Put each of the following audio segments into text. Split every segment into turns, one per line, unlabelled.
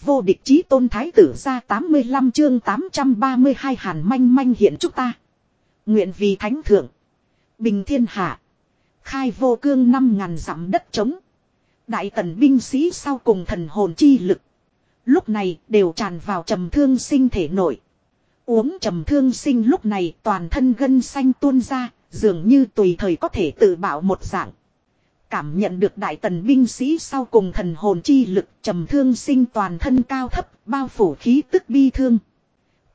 Vô địch chí tôn thái tử ra 85 chương 832 hàn manh manh hiện chúng ta. Nguyện vì thánh thượng. Bình thiên hạ. Khai vô cương năm ngàn dặm đất trống. Đại tần binh sĩ sau cùng thần hồn chi lực. Lúc này đều tràn vào trầm thương sinh thể nội. Uống trầm thương sinh lúc này toàn thân gân xanh tuôn ra, dường như tùy thời có thể tự bảo một dạng. Cảm nhận được đại tần binh sĩ sau cùng thần hồn chi lực trầm thương sinh toàn thân cao thấp, bao phủ khí tức bi thương.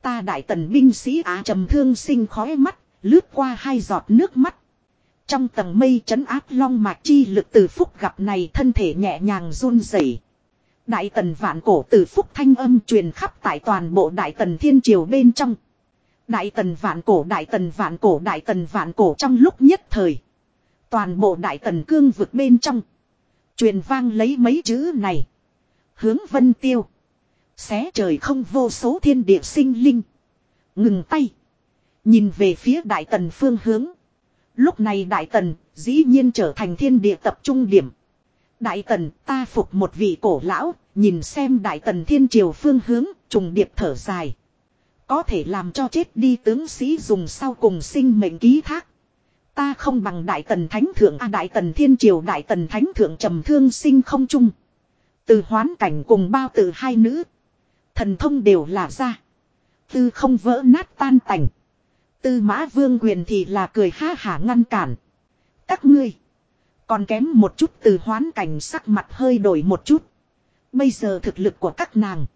Ta đại tần binh sĩ á trầm thương sinh khói mắt, lướt qua hai giọt nước mắt. Trong tầng mây trấn áp long mạch chi lực từ phúc gặp này thân thể nhẹ nhàng run rẩy. Đại tần vạn cổ từ phúc thanh âm truyền khắp tại toàn bộ đại tần thiên triều bên trong. Đại tần vạn cổ đại tần vạn cổ đại tần vạn cổ trong lúc nhất thời. Toàn bộ đại tần cương vực bên trong. Truyền vang lấy mấy chữ này. Hướng vân tiêu. Xé trời không vô số thiên địa sinh linh. Ngừng tay. Nhìn về phía đại tần phương hướng. Lúc này đại tần dĩ nhiên trở thành thiên địa tập trung điểm. Đại tần ta phục một vị cổ lão, nhìn xem đại tần thiên triều phương hướng, trùng điệp thở dài. Có thể làm cho chết đi tướng sĩ dùng sau cùng sinh mệnh ký thác. Ta không bằng đại tần thánh thượng a đại tần thiên triều, đại tần thánh thượng trầm thương sinh không chung. Từ hoán cảnh cùng bao từ hai nữ. Thần thông đều là ra. Tư không vỡ nát tan tành. Tư mã vương quyền thì là cười ha hả ngăn cản. Các ngươi. Còn kém một chút từ hoán cảnh sắc mặt hơi đổi một chút. Bây giờ thực lực của các nàng.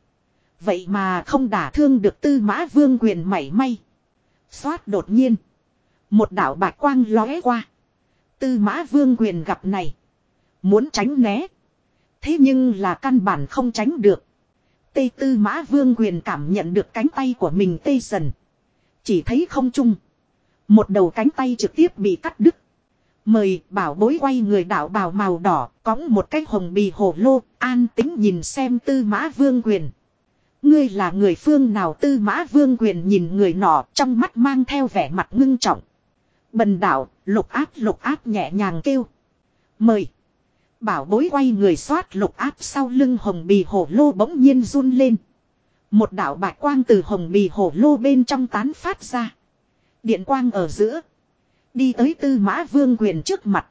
Vậy mà không đả thương được tư mã vương quyền mảy may. Xoát đột nhiên. Một đảo bạch quang lóe qua. Tư mã vương quyền gặp này. Muốn tránh né. Thế nhưng là căn bản không tránh được. Tây tư mã vương quyền cảm nhận được cánh tay của mình tê dần. Chỉ thấy không chung. Một đầu cánh tay trực tiếp bị cắt đứt. Mời bảo bối quay người đảo bào màu đỏ, cõng một cái hồng bì hổ lô, an tính nhìn xem tư mã vương quyền. Ngươi là người phương nào tư mã vương quyền nhìn người nọ trong mắt mang theo vẻ mặt ngưng trọng. Bần đảo, lục áp lục áp nhẹ nhàng kêu. Mời. Bảo bối quay người xoát lục áp sau lưng hồng bì hổ lô bỗng nhiên run lên. Một đạo bạch quang từ hồng bì hổ lô bên trong tán phát ra. Điện quang ở giữa. Đi tới tư mã vương quyền trước mặt.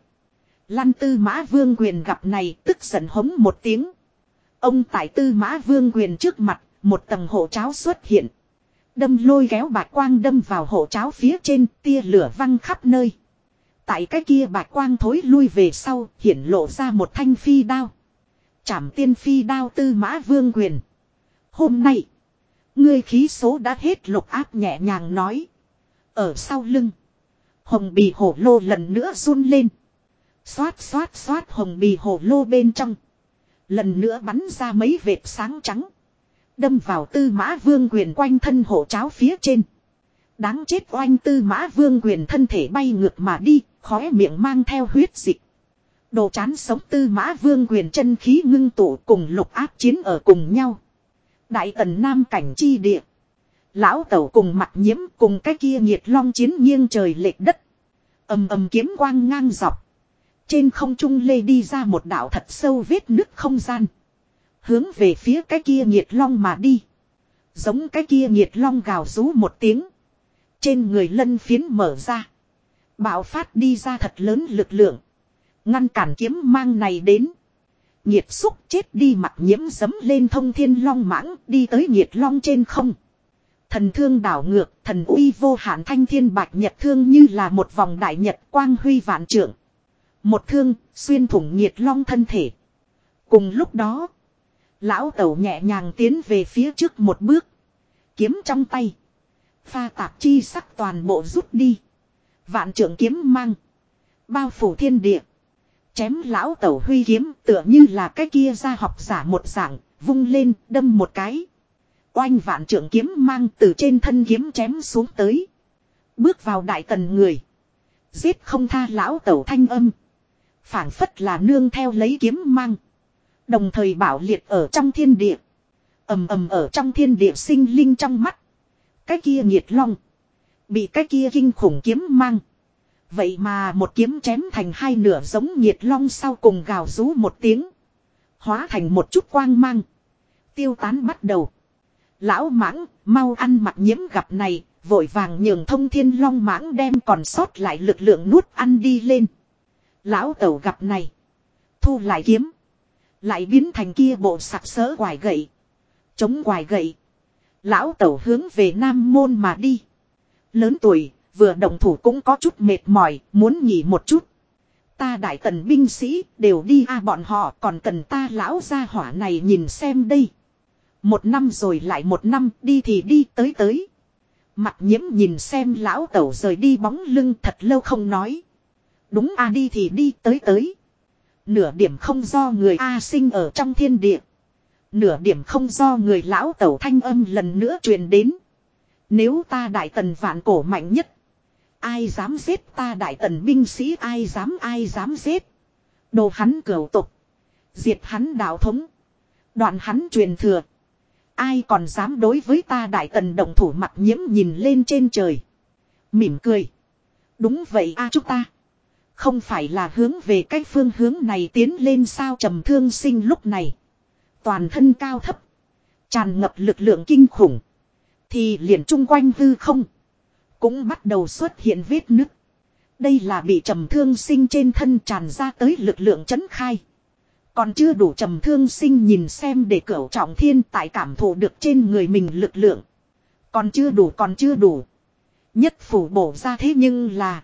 Lăn tư mã vương quyền gặp này tức giận hống một tiếng. Ông tại tư mã vương quyền trước mặt, một tầng hộ cháo xuất hiện. Đâm lôi kéo bạch quang đâm vào hộ cháo phía trên, tia lửa văng khắp nơi. Tại cái kia bạch quang thối lui về sau, hiển lộ ra một thanh phi đao. Chảm tiên phi đao tư mã vương quyền. Hôm nay, ngươi khí số đã hết lục áp nhẹ nhàng nói. Ở sau lưng, hồng bì hổ lô lần nữa run lên. Xoát xoát xoát hồng bì hổ lô bên trong. Lần nữa bắn ra mấy vệt sáng trắng. Đâm vào tư mã vương quyền quanh thân hộ cháo phía trên. Đáng chết oanh tư mã vương quyền thân thể bay ngược mà đi, khóe miệng mang theo huyết dịch. Đồ chán sống tư mã vương quyền chân khí ngưng tụ cùng lục áp chiến ở cùng nhau. Đại tần nam cảnh chi địa. Lão tẩu cùng mặt nhiễm cùng cái kia nhiệt long chiến nghiêng trời lệch đất. ầm ầm kiếm quang ngang dọc. Trên không trung lê đi ra một đạo thật sâu vết nứt không gian. Hướng về phía cái kia nhiệt long mà đi. Giống cái kia nhiệt long gào rú một tiếng. Trên người lân phiến mở ra. Bạo phát đi ra thật lớn lực lượng. Ngăn cản kiếm mang này đến. Nhiệt xúc chết đi mặt nhiễm dấm lên thông thiên long mãng đi tới nhiệt long trên không. Thần thương đảo ngược, thần uy vô hạn thanh thiên bạch nhật thương như là một vòng đại nhật quang huy vạn trưởng. Một thương, xuyên thủng nhiệt long thân thể. Cùng lúc đó, lão tẩu nhẹ nhàng tiến về phía trước một bước. Kiếm trong tay. Pha tạp chi sắc toàn bộ rút đi. Vạn trưởng kiếm mang. Bao phủ thiên địa. Chém lão tẩu huy kiếm tựa như là cái kia ra học giả một dạng, vung lên, đâm một cái. Oanh vạn trưởng kiếm mang từ trên thân kiếm chém xuống tới. Bước vào đại tần người. Giết không tha lão tẩu thanh âm. phảng phất là nương theo lấy kiếm mang. Đồng thời bảo liệt ở trong thiên địa. ầm ầm ở trong thiên địa sinh linh trong mắt. Cái kia nhiệt long. Bị cái kia kinh khủng kiếm mang. Vậy mà một kiếm chém thành hai nửa giống nhiệt long sau cùng gào rú một tiếng. Hóa thành một chút quang mang. Tiêu tán bắt đầu. Lão mãng, mau ăn mặc nhiễm gặp này, vội vàng nhường thông thiên long mãng đem còn sót lại lực lượng nuốt ăn đi lên. Lão tẩu gặp này. Thu lại kiếm. Lại biến thành kia bộ sạc sỡ quài gậy. Chống quài gậy. Lão tẩu hướng về Nam Môn mà đi. Lớn tuổi, vừa động thủ cũng có chút mệt mỏi, muốn nghỉ một chút. Ta đại tần binh sĩ đều đi a bọn họ còn cần ta lão gia hỏa này nhìn xem đây. Một năm rồi lại một năm đi thì đi tới tới. Mặt nhiễm nhìn xem lão tẩu rời đi bóng lưng thật lâu không nói. Đúng a đi thì đi tới tới. Nửa điểm không do người A sinh ở trong thiên địa. Nửa điểm không do người lão tẩu thanh âm lần nữa truyền đến. Nếu ta đại tần vạn cổ mạnh nhất. Ai dám giết ta đại tần binh sĩ, ai dám ai dám giết. Đồ hắn cửu tục. Diệt hắn đạo thống. Đoạn hắn truyền thừa. Ai còn dám đối với ta đại tần động thủ mặt nhiễm nhìn lên trên trời. Mỉm cười. Đúng vậy a chúng ta. Không phải là hướng về cái phương hướng này tiến lên sao trầm thương sinh lúc này. Toàn thân cao thấp. Tràn ngập lực lượng kinh khủng. Thì liền chung quanh hư không. Cũng bắt đầu xuất hiện vết nứt. Đây là bị trầm thương sinh trên thân tràn ra tới lực lượng chấn khai. Còn chưa đủ trầm thương sinh nhìn xem để cửu trọng thiên tại cảm thụ được trên người mình lực lượng. Còn chưa đủ, còn chưa đủ. Nhất phủ bổ ra thế nhưng là.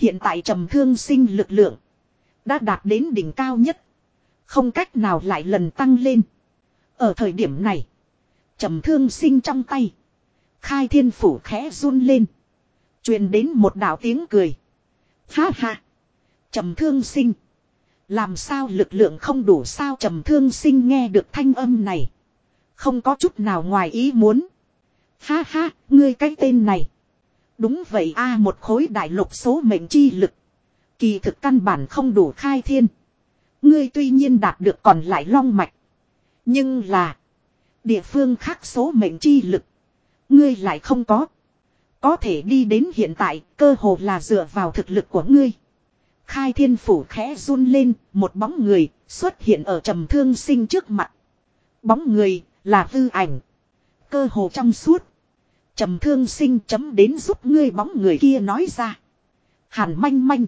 Hiện tại trầm thương sinh lực lượng. Đã đạt đến đỉnh cao nhất. Không cách nào lại lần tăng lên. Ở thời điểm này. trầm thương sinh trong tay. Khai thiên phủ khẽ run lên. truyền đến một đạo tiếng cười. Ha ha. trầm thương sinh. Làm sao lực lượng không đủ sao trầm thương sinh nghe được thanh âm này. Không có chút nào ngoài ý muốn. Ha ha, ngươi cái tên này. Đúng vậy a một khối đại lục số mệnh chi lực. Kỳ thực căn bản không đủ khai thiên. Ngươi tuy nhiên đạt được còn lại long mạch. Nhưng là. Địa phương khác số mệnh chi lực. Ngươi lại không có. Có thể đi đến hiện tại cơ hồ là dựa vào thực lực của ngươi. Khai thiên phủ khẽ run lên, một bóng người xuất hiện ở trầm thương sinh trước mặt. Bóng người là hư ảnh. Cơ hồ trong suốt. Trầm thương sinh chấm đến giúp ngươi bóng người kia nói ra. Hàn manh manh.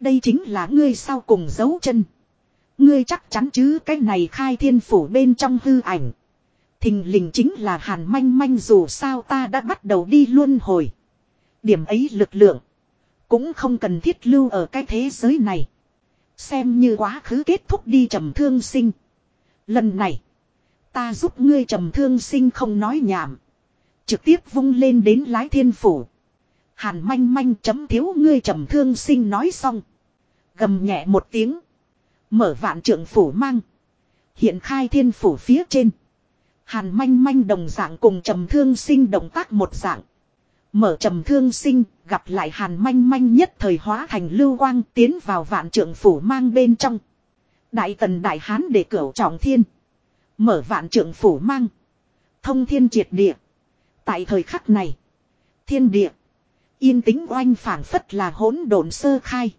Đây chính là ngươi sau cùng giấu chân. Ngươi chắc chắn chứ, cái này khai thiên phủ bên trong hư ảnh. Thình lình chính là hàn manh manh dù sao ta đã bắt đầu đi luôn hồi. Điểm ấy lực lượng. Cũng không cần thiết lưu ở cái thế giới này. Xem như quá khứ kết thúc đi trầm thương sinh. Lần này. Ta giúp ngươi trầm thương sinh không nói nhảm. Trực tiếp vung lên đến lái thiên phủ. Hàn manh manh chấm thiếu ngươi trầm thương sinh nói xong. Gầm nhẹ một tiếng. Mở vạn trượng phủ mang. Hiện khai thiên phủ phía trên. Hàn manh manh đồng dạng cùng trầm thương sinh động tác một dạng. Mở trầm thương sinh, gặp lại hàn manh manh nhất thời hóa thành lưu quang tiến vào vạn trượng phủ mang bên trong. Đại tần đại hán để cửu trọng thiên. Mở vạn trượng phủ mang. Thông thiên triệt địa. Tại thời khắc này. Thiên địa. Yên tĩnh oanh phản phất là hỗn độn sơ khai.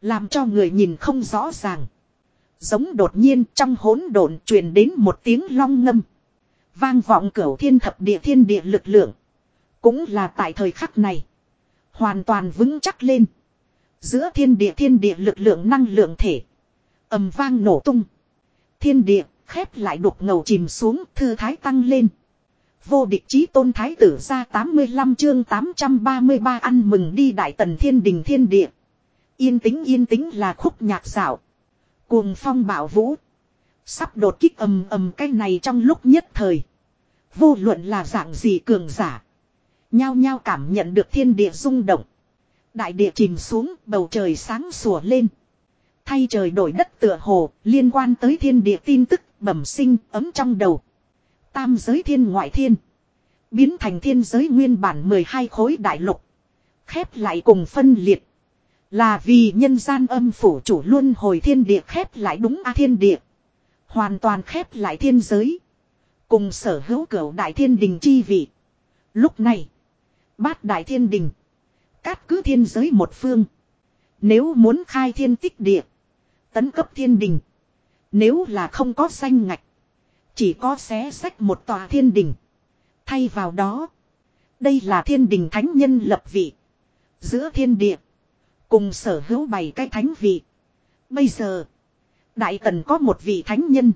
Làm cho người nhìn không rõ ràng. Giống đột nhiên trong hỗn độn truyền đến một tiếng long ngâm. Vang vọng cửu thiên thập địa thiên địa lực lượng. Cũng là tại thời khắc này. Hoàn toàn vững chắc lên. Giữa thiên địa thiên địa lực lượng năng lượng thể. ầm vang nổ tung. Thiên địa khép lại đục ngầu chìm xuống, thư thái tăng lên. Vô địch chí tôn thái tử ra 85 chương 833 ăn mừng đi đại tần thiên đình thiên địa. Yên tĩnh yên tĩnh là khúc nhạc xảo. Cuồng phong bảo vũ. Sắp đột kích ầm ầm cái này trong lúc nhất thời. Vô luận là dạng gì cường giả. Nhao nhao cảm nhận được thiên địa rung động. Đại địa chìm xuống, bầu trời sáng sủa lên. Thay trời đổi đất tựa hồ, liên quan tới thiên địa tin tức, bẩm sinh, ấm trong đầu. Tam giới thiên ngoại thiên. Biến thành thiên giới nguyên bản 12 khối đại lục. Khép lại cùng phân liệt. Là vì nhân gian âm phủ chủ luôn hồi thiên địa khép lại đúng a thiên địa. Hoàn toàn khép lại thiên giới. Cùng sở hữu cửu đại thiên đình chi vị. Lúc này. Bát đại thiên đình. Cát cứ thiên giới một phương. Nếu muốn khai thiên tích địa. Tấn cấp thiên đình. Nếu là không có danh ngạch. Chỉ có xé sách một tòa thiên đình. Thay vào đó. Đây là thiên đình thánh nhân lập vị. Giữa thiên địa. Cùng sở hữu bảy cái thánh vị. Bây giờ. Đại tần có một vị thánh nhân.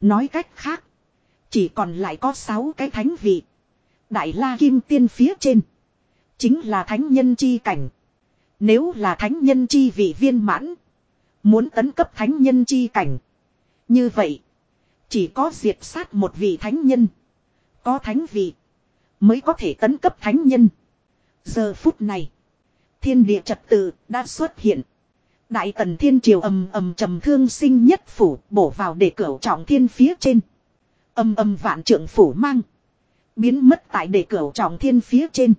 Nói cách khác. Chỉ còn lại có sáu cái thánh vị. Đại la kim tiên phía trên. Chính là thánh nhân chi cảnh. Nếu là thánh nhân chi vị viên mãn. Muốn tấn cấp thánh nhân chi cảnh. Như vậy. Chỉ có diệt sát một vị thánh nhân. Có thánh vị. Mới có thể tấn cấp thánh nhân. Giờ phút này. Thiên địa trật tự đã xuất hiện. Đại tần thiên triều ầm ầm trầm thương sinh nhất phủ bổ vào để cửa trọng thiên phía trên. Âm âm vạn trượng phủ mang. Biến mất tại để cửa trọng thiên phía trên.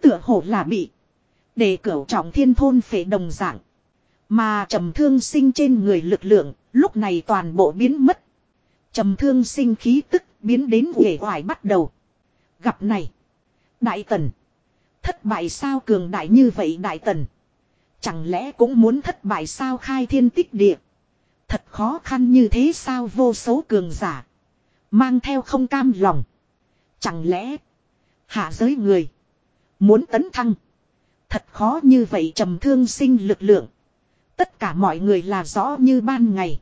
Tựa hồ là bị. Để cửa trọng thiên thôn phệ đồng dạng. Mà trầm thương sinh trên người lực lượng, lúc này toàn bộ biến mất. Trầm thương sinh khí tức biến đến uể oải bắt đầu. Gặp này. Đại tần. Thất bại sao cường đại như vậy đại tần. Chẳng lẽ cũng muốn thất bại sao khai thiên tích địa. Thật khó khăn như thế sao vô số cường giả. Mang theo không cam lòng. Chẳng lẽ. Hạ giới người. Muốn tấn thăng. Thật khó như vậy trầm thương sinh lực lượng. Tất cả mọi người là rõ như ban ngày.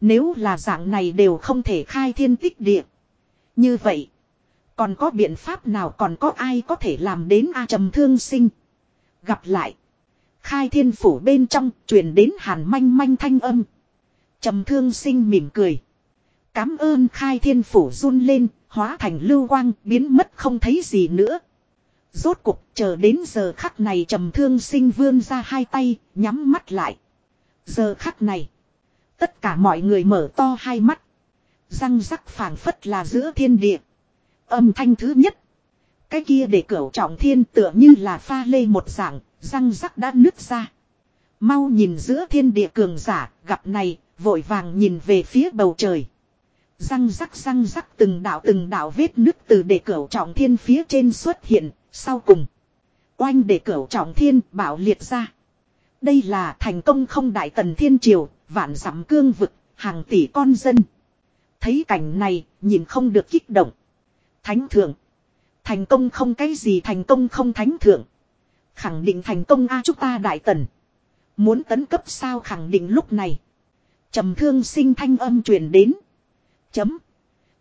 Nếu là dạng này đều không thể khai thiên tích địa. Như vậy. Còn có biện pháp nào còn có ai có thể làm đến A trầm thương sinh. Gặp lại. Khai thiên phủ bên trong truyền đến hàn manh manh thanh âm. Trầm thương sinh mỉm cười. Cám ơn khai thiên phủ run lên, hóa thành lưu quang, biến mất không thấy gì nữa. Rốt cục chờ đến giờ khắc này trầm thương sinh vươn ra hai tay, nhắm mắt lại. Giờ khắc này, tất cả mọi người mở to hai mắt. Răng rắc phảng phất là giữa thiên địa. Âm thanh thứ nhất. Cái kia để cửu trọng thiên tựa như là pha lê một dạng, răng rắc đã nứt ra. Mau nhìn giữa thiên địa cường giả, gặp này, vội vàng nhìn về phía bầu trời. Răng rắc răng rắc từng đạo từng đạo vết nứt từ để cửu trọng thiên phía trên xuất hiện, sau cùng. Oanh để cửu trọng thiên bảo liệt ra. Đây là thành công không đại tần thiên triều, vạn dặm cương vực, hàng tỷ con dân. Thấy cảnh này, nhìn không được kích động. Thánh thượng. Thành công không cái gì thành công không thánh thượng. Khẳng định thành công a chúng ta đại tần. Muốn tấn cấp sao khẳng định lúc này. trầm thương sinh thanh âm truyền đến. Chấm.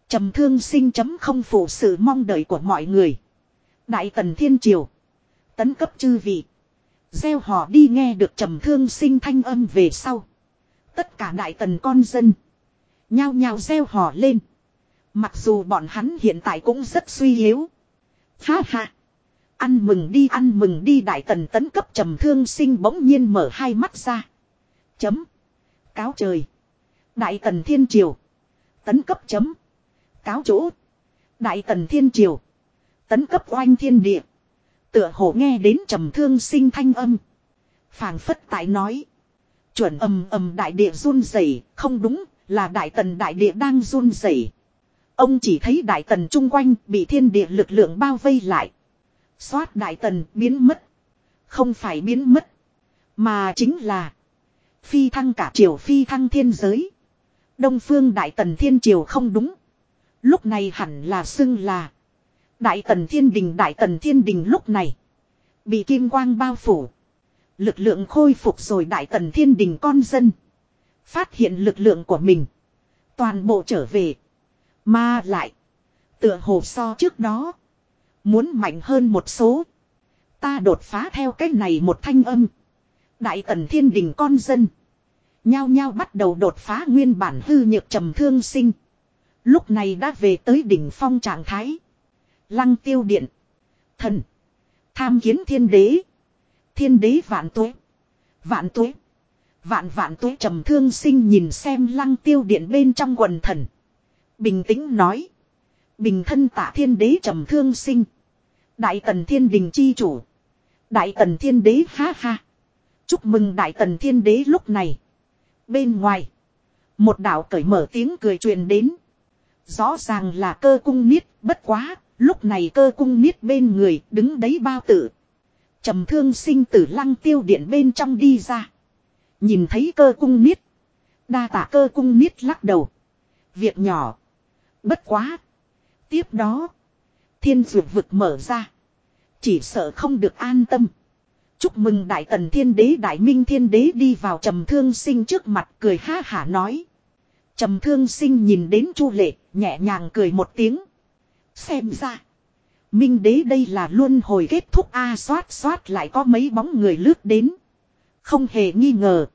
trầm thương sinh chấm không phụ sự mong đợi của mọi người. Đại tần thiên triều. Tấn cấp chư vị. Gieo họ đi nghe được trầm thương sinh thanh âm về sau. Tất cả đại tần con dân. Nhao nhao reo hò lên. Mặc dù bọn hắn hiện tại cũng rất suy yếu. Ha ha. Ăn mừng đi, ăn mừng đi, đại tần tấn cấp trầm thương sinh bỗng nhiên mở hai mắt ra. Chấm. Cáo trời. Đại tần thiên triều. Tấn cấp chấm. Cáo chỗ. Đại tần thiên triều. Tấn cấp oanh thiên địa. Tựa hồ nghe đến trầm thương sinh thanh âm. phảng phất tại nói. Chuẩn ầm ầm đại địa run rẩy, không đúng, là đại tần đại địa đang run rẩy. Ông chỉ thấy đại tần chung quanh bị thiên địa lực lượng bao vây lại. Xoát đại tần biến mất. Không phải biến mất. Mà chính là. Phi thăng cả triều phi thăng thiên giới. Đông phương đại tần thiên triều không đúng. Lúc này hẳn là xưng là. Đại tần thiên đình đại tần thiên đình lúc này. Bị kim quang bao phủ. Lực lượng khôi phục rồi đại tần thiên đình con dân. Phát hiện lực lượng của mình. Toàn bộ trở về. Mà lại. Tựa hồ so trước đó. Muốn mạnh hơn một số. Ta đột phá theo cách này một thanh âm. Đại tần thiên đình con dân. Nhao nhao bắt đầu đột phá nguyên bản hư nhược trầm thương sinh. Lúc này đã về tới đỉnh phong trạng thái. Lăng tiêu điện. Thần. Tham kiến thiên đế. Thiên đế vạn tuế. Vạn tuế. Vạn vạn tuế trầm thương sinh nhìn xem lăng tiêu điện bên trong quần thần. Bình tĩnh nói. Bình thân tạ thiên đế trầm thương sinh. Đại tần thiên đình chi chủ. Đại tần thiên đế ha ha. Chúc mừng đại tần thiên đế lúc này. Bên ngoài. Một đạo cởi mở tiếng cười truyền đến. Rõ ràng là cơ cung niết, bất quá. Lúc này cơ cung niết bên người đứng đấy bao tử trầm thương sinh tử lăng tiêu điện bên trong đi ra. Nhìn thấy cơ cung niết. Đa tả cơ cung niết lắc đầu. Việc nhỏ. Bất quá. Tiếp đó. Thiên dược vực mở ra. Chỉ sợ không được an tâm. Chúc mừng Đại Tần Thiên Đế Đại Minh Thiên Đế đi vào trầm thương sinh trước mặt cười ha hả nói. Trầm thương sinh nhìn đến Chu Lệ, nhẹ nhàng cười một tiếng. Xem ra. Minh Đế đây là luôn hồi kết thúc A xoát xoát lại có mấy bóng người lướt đến. Không hề nghi ngờ.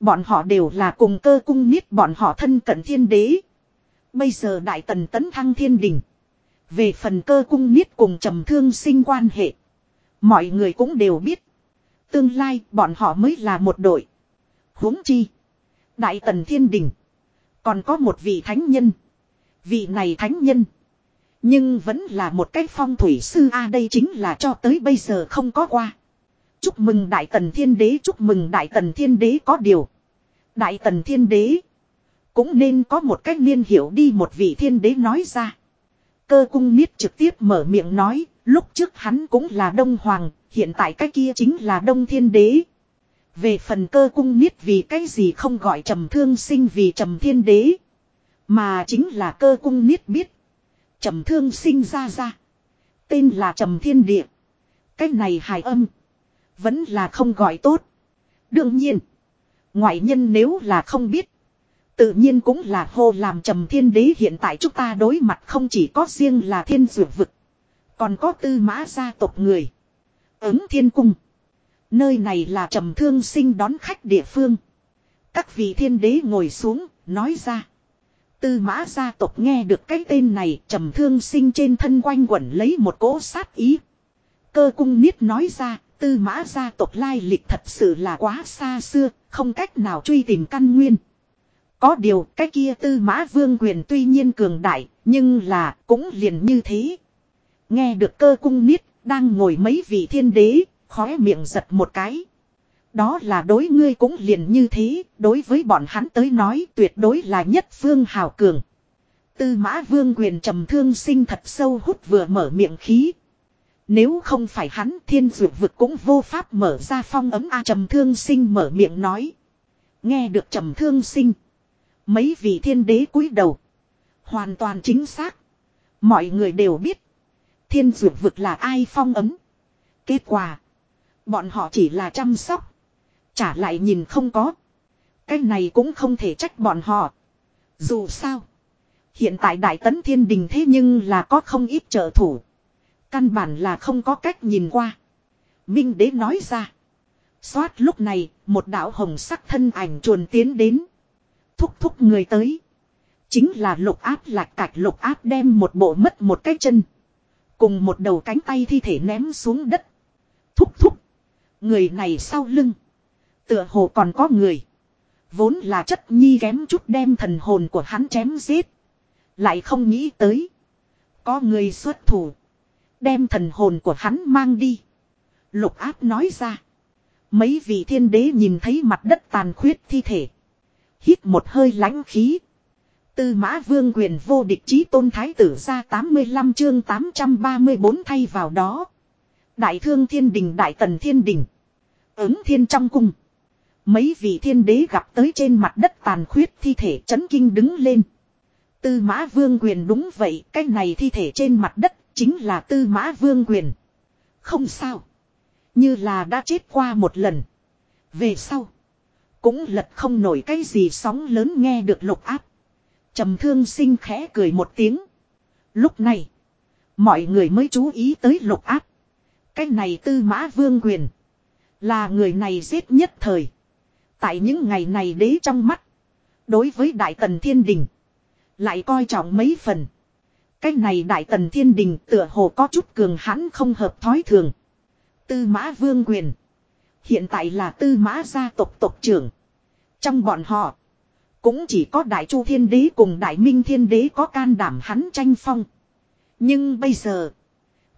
Bọn họ đều là cùng cơ cung niết bọn họ thân cận thiên đế. Bây giờ Đại Tần tấn thăng thiên đình. Về phần cơ cung niết cùng trầm thương sinh quan hệ. Mọi người cũng đều biết. Tương lai bọn họ mới là một đội. huống chi. Đại tần thiên đình. Còn có một vị thánh nhân. Vị này thánh nhân. Nhưng vẫn là một cái phong thủy sư A đây chính là cho tới bây giờ không có qua. Chúc mừng Đại Tần Thiên Đế, chúc mừng Đại Tần Thiên Đế có điều. Đại Tần Thiên Đế. Cũng nên có một cách niên hiểu đi, một vị Thiên Đế nói ra. Cơ cung niết trực tiếp mở miệng nói. Lúc trước hắn cũng là Đông Hoàng. Hiện tại cái kia chính là Đông Thiên Đế. Về phần cơ cung niết vì cái gì không gọi trầm thương sinh vì trầm thiên đế. Mà chính là cơ cung niết biết. Trầm thương sinh ra ra. Tên là trầm thiên địa. Cái này hài âm. Vẫn là không gọi tốt. Đương nhiên. Ngoại nhân nếu là không biết. Tự nhiên cũng là hô làm trầm thiên đế hiện tại chúng ta đối mặt không chỉ có riêng là thiên dược vực. Còn có tư mã gia tộc người. Ứng thiên cung. Nơi này là trầm thương sinh đón khách địa phương. Các vị thiên đế ngồi xuống, nói ra. Tư mã gia tộc nghe được cái tên này trầm thương sinh trên thân quanh quẩn lấy một cỗ sát ý. Cơ cung niết nói ra, tư mã gia tộc lai lịch thật sự là quá xa xưa, không cách nào truy tìm căn nguyên. Có điều cái kia tư mã vương quyền tuy nhiên cường đại, nhưng là cũng liền như thế. Nghe được cơ cung niết, đang ngồi mấy vị thiên đế, khóe miệng giật một cái. Đó là đối ngươi cũng liền như thế, đối với bọn hắn tới nói tuyệt đối là nhất phương hào cường. Tư mã vương quyền trầm thương sinh thật sâu hút vừa mở miệng khí. Nếu không phải hắn thiên dược vực cũng vô pháp mở ra phong ấm A trầm thương sinh mở miệng nói. Nghe được trầm thương sinh. Mấy vị thiên đế cúi đầu. Hoàn toàn chính xác. Mọi người đều biết. Thiên dược vực là ai phong ấm. Kết quả. Bọn họ chỉ là chăm sóc. Trả lại nhìn không có. Cái này cũng không thể trách bọn họ. Dù sao. Hiện tại Đại Tấn Thiên Đình thế nhưng là có không ít trợ thủ. Căn bản là không có cách nhìn qua. Minh Đế nói ra. Xoát lúc này, một đạo hồng sắc thân ảnh chuồn tiến đến. Thúc thúc người tới. Chính là lục áp lạc cạch lục áp đem một bộ mất một cái chân. Cùng một đầu cánh tay thi thể ném xuống đất. Thúc thúc. Người này sau lưng. Tựa hồ còn có người. Vốn là chất nhi kém chút đem thần hồn của hắn chém giết. Lại không nghĩ tới. Có người xuất thủ. Đem thần hồn của hắn mang đi. Lục áp nói ra. Mấy vị thiên đế nhìn thấy mặt đất tàn khuyết thi thể. Hít một hơi lãnh khí. Tư mã vương quyền vô địch chí tôn thái tử ra 85 chương 834 thay vào đó. Đại thương thiên đình, đại tần thiên đình. Ứng thiên trong cung. Mấy vị thiên đế gặp tới trên mặt đất tàn khuyết thi thể chấn kinh đứng lên. Tư mã vương quyền đúng vậy, cái này thi thể trên mặt đất chính là tư mã vương quyền. Không sao. Như là đã chết qua một lần. Về sau. Cũng lật không nổi cái gì sóng lớn nghe được lục áp. trầm thương sinh khẽ cười một tiếng. Lúc này. Mọi người mới chú ý tới lục áp. Cái này tư mã vương quyền. Là người này giết nhất thời. Tại những ngày này đế trong mắt. Đối với Đại Tần Thiên Đình. Lại coi trọng mấy phần. Cái này Đại Tần Thiên Đình tựa hồ có chút cường hãn không hợp thói thường. Tư mã vương quyền. Hiện tại là tư mã gia tộc tộc trưởng. Trong bọn họ. Cũng chỉ có Đại Chu Thiên Đế cùng Đại Minh Thiên Đế có can đảm hắn tranh phong. Nhưng bây giờ.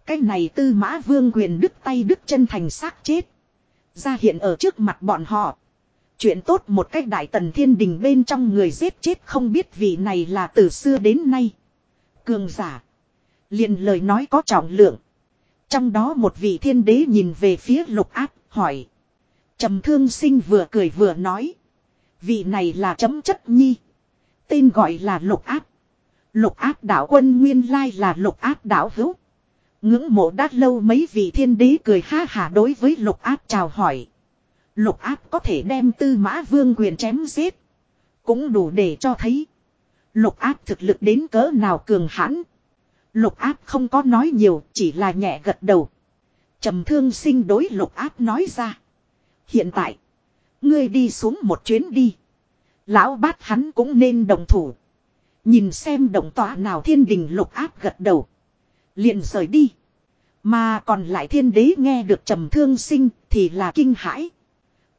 Cái này tư mã vương quyền đứt tay đứt chân thành xác chết. Ra hiện ở trước mặt bọn họ. Chuyện tốt một cách đại tần thiên đình bên trong người giết chết không biết vị này là từ xưa đến nay. Cường giả. liền lời nói có trọng lượng. Trong đó một vị thiên đế nhìn về phía lục áp, hỏi. trầm thương sinh vừa cười vừa nói. Vị này là chấm chất nhi. Tên gọi là lục áp. Lục áp đảo quân nguyên lai là lục áp đảo hữu. Ngưỡng mộ đã lâu mấy vị thiên đế cười ha hả đối với lục áp chào hỏi. Lục áp có thể đem tư mã vương quyền chém giết. Cũng đủ để cho thấy. Lục áp thực lực đến cỡ nào cường hãn. Lục áp không có nói nhiều, chỉ là nhẹ gật đầu. trầm thương sinh đối lục áp nói ra. Hiện tại. Ngươi đi xuống một chuyến đi. Lão bát hắn cũng nên đồng thủ. Nhìn xem động tọa nào thiên đình lục áp gật đầu. liền rời đi. Mà còn lại thiên đế nghe được trầm thương sinh thì là kinh hãi.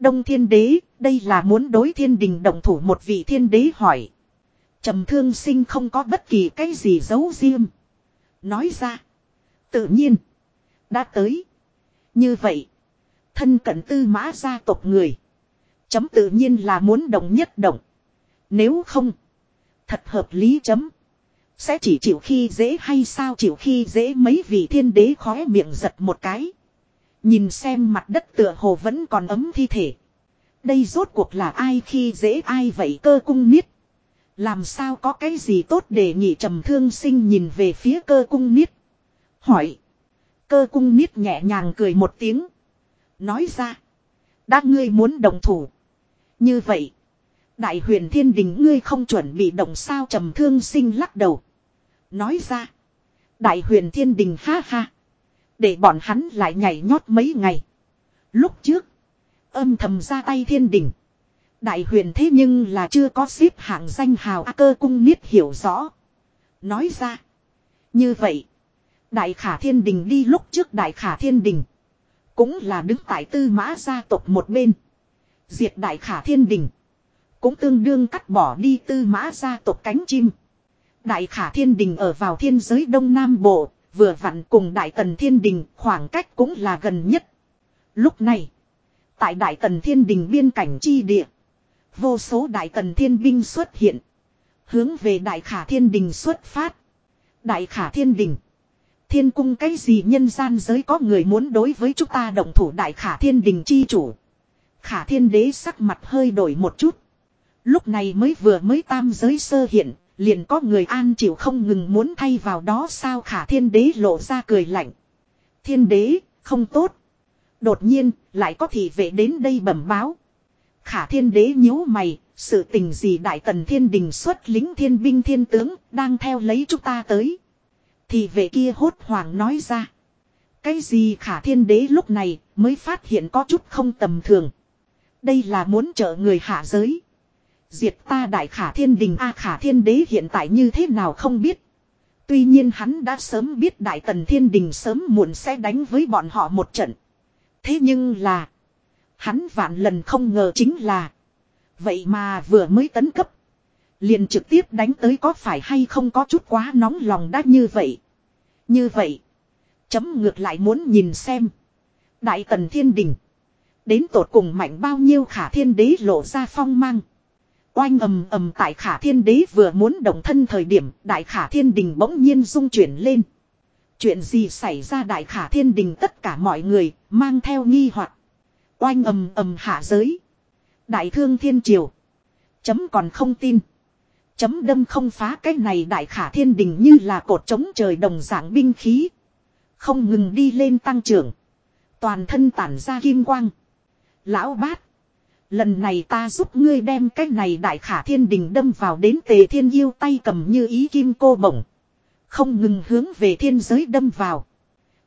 Đông thiên đế, đây là muốn đối thiên đình động thủ một vị thiên đế hỏi. Trầm thương sinh không có bất kỳ cái gì giấu riêng. Nói ra. Tự nhiên. Đã tới. Như vậy. Thân cận tư mã gia tộc người. Chấm tự nhiên là muốn động nhất động. Nếu không. Thật hợp lý chấm. Sẽ chỉ chịu khi dễ hay sao chịu khi dễ mấy vị thiên đế khóe miệng giật một cái. Nhìn xem mặt đất tựa hồ vẫn còn ấm thi thể. Đây rốt cuộc là ai khi dễ ai vậy cơ cung niết. Làm sao có cái gì tốt để nhị trầm thương sinh nhìn về phía cơ cung niết. Hỏi. Cơ cung niết nhẹ nhàng cười một tiếng. Nói ra. Đã ngươi muốn đồng thủ. Như vậy. Đại huyền thiên đình ngươi không chuẩn bị động sao trầm thương sinh lắc đầu. Nói ra. Đại huyền thiên đình ha ha. Để bọn hắn lại nhảy nhót mấy ngày. Lúc trước. Âm thầm ra tay thiên đình. Đại huyền thế nhưng là chưa có xếp hạng danh hào A cơ cung niết hiểu rõ. Nói ra. Như vậy. Đại khả thiên đình đi lúc trước đại khả thiên đình. Cũng là đứng tại tư mã gia tộc một bên. Diệt đại khả thiên đình. Cũng tương đương cắt bỏ đi tư mã gia tộc cánh chim. Đại khả thiên đình ở vào thiên giới đông nam bộ. Vừa vặn cùng đại tần thiên đình khoảng cách cũng là gần nhất. Lúc này. Tại đại tần thiên đình biên cảnh chi địa. Vô số đại tần thiên binh xuất hiện. Hướng về đại khả thiên đình xuất phát. Đại khả thiên đình. Thiên cung cái gì nhân gian giới có người muốn đối với chúng ta động thủ đại khả thiên đình chi chủ. Khả thiên đế sắc mặt hơi đổi một chút. Lúc này mới vừa mới tam giới sơ hiện, liền có người an chịu không ngừng muốn thay vào đó sao khả thiên đế lộ ra cười lạnh. Thiên đế, không tốt. Đột nhiên, lại có thị vệ đến đây bẩm báo. Khả thiên đế nhíu mày, sự tình gì đại tần thiên đình xuất lính thiên binh thiên tướng, đang theo lấy chúng ta tới. thị vệ kia hốt hoảng nói ra. Cái gì khả thiên đế lúc này mới phát hiện có chút không tầm thường. Đây là muốn trợ người hạ giới. Diệt ta đại khả thiên đình, A khả thiên đế hiện tại như thế nào không biết. Tuy nhiên hắn đã sớm biết đại tần thiên đình sớm muộn sẽ đánh với bọn họ một trận. Thế nhưng là. Hắn vạn lần không ngờ chính là. Vậy mà vừa mới tấn cấp. Liền trực tiếp đánh tới có phải hay không có chút quá nóng lòng đã như vậy. Như vậy. Chấm ngược lại muốn nhìn xem. Đại tần thiên đình. Đến tột cùng mạnh bao nhiêu khả thiên đế lộ ra phong mang. Oanh ầm ầm tại khả thiên đế vừa muốn động thân thời điểm, đại khả thiên đình bỗng nhiên rung chuyển lên. Chuyện gì xảy ra đại khả thiên đình tất cả mọi người mang theo nghi hoặc Oanh ầm ầm hạ giới. Đại thương thiên triều. Chấm còn không tin. Chấm đâm không phá cái này đại khả thiên đình như là cột chống trời đồng dạng binh khí. Không ngừng đi lên tăng trưởng. Toàn thân tản ra kim quang. Lão bát. Lần này ta giúp ngươi đem cái này đại khả thiên đình đâm vào đến tề thiên yêu tay cầm như ý kim cô bổng. Không ngừng hướng về thiên giới đâm vào.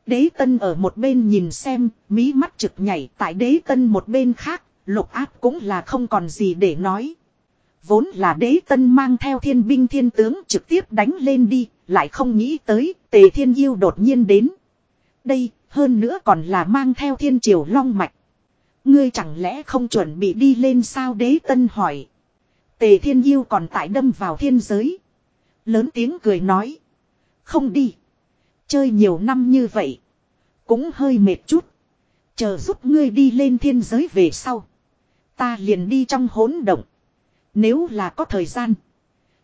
Đế tân ở một bên nhìn xem, mí mắt trực nhảy tại đế tân một bên khác, lục áp cũng là không còn gì để nói. Vốn là đế tân mang theo thiên binh thiên tướng trực tiếp đánh lên đi, lại không nghĩ tới tề thiên yêu đột nhiên đến. Đây, hơn nữa còn là mang theo thiên triều long mạch. Ngươi chẳng lẽ không chuẩn bị đi lên sao đế tân hỏi. Tề thiên yêu còn tại đâm vào thiên giới. Lớn tiếng cười nói. Không đi. Chơi nhiều năm như vậy. Cũng hơi mệt chút. Chờ giúp ngươi đi lên thiên giới về sau. Ta liền đi trong hỗn động. Nếu là có thời gian.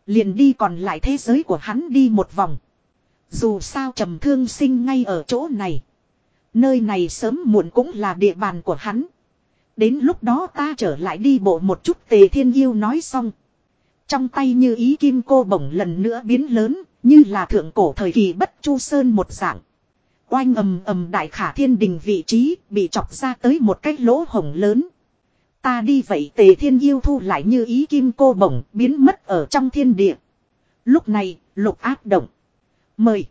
Liền đi còn lại thế giới của hắn đi một vòng. Dù sao trầm thương sinh ngay ở chỗ này. Nơi này sớm muộn cũng là địa bàn của hắn. Đến lúc đó ta trở lại đi bộ một chút tề thiên yêu nói xong. Trong tay như ý kim cô bổng lần nữa biến lớn, như là thượng cổ thời kỳ bất chu sơn một dạng. Oanh ầm ầm đại khả thiên đình vị trí bị chọc ra tới một cái lỗ hổng lớn. Ta đi vậy tề thiên yêu thu lại như ý kim cô bổng biến mất ở trong thiên địa. Lúc này, lục áp động. Mời.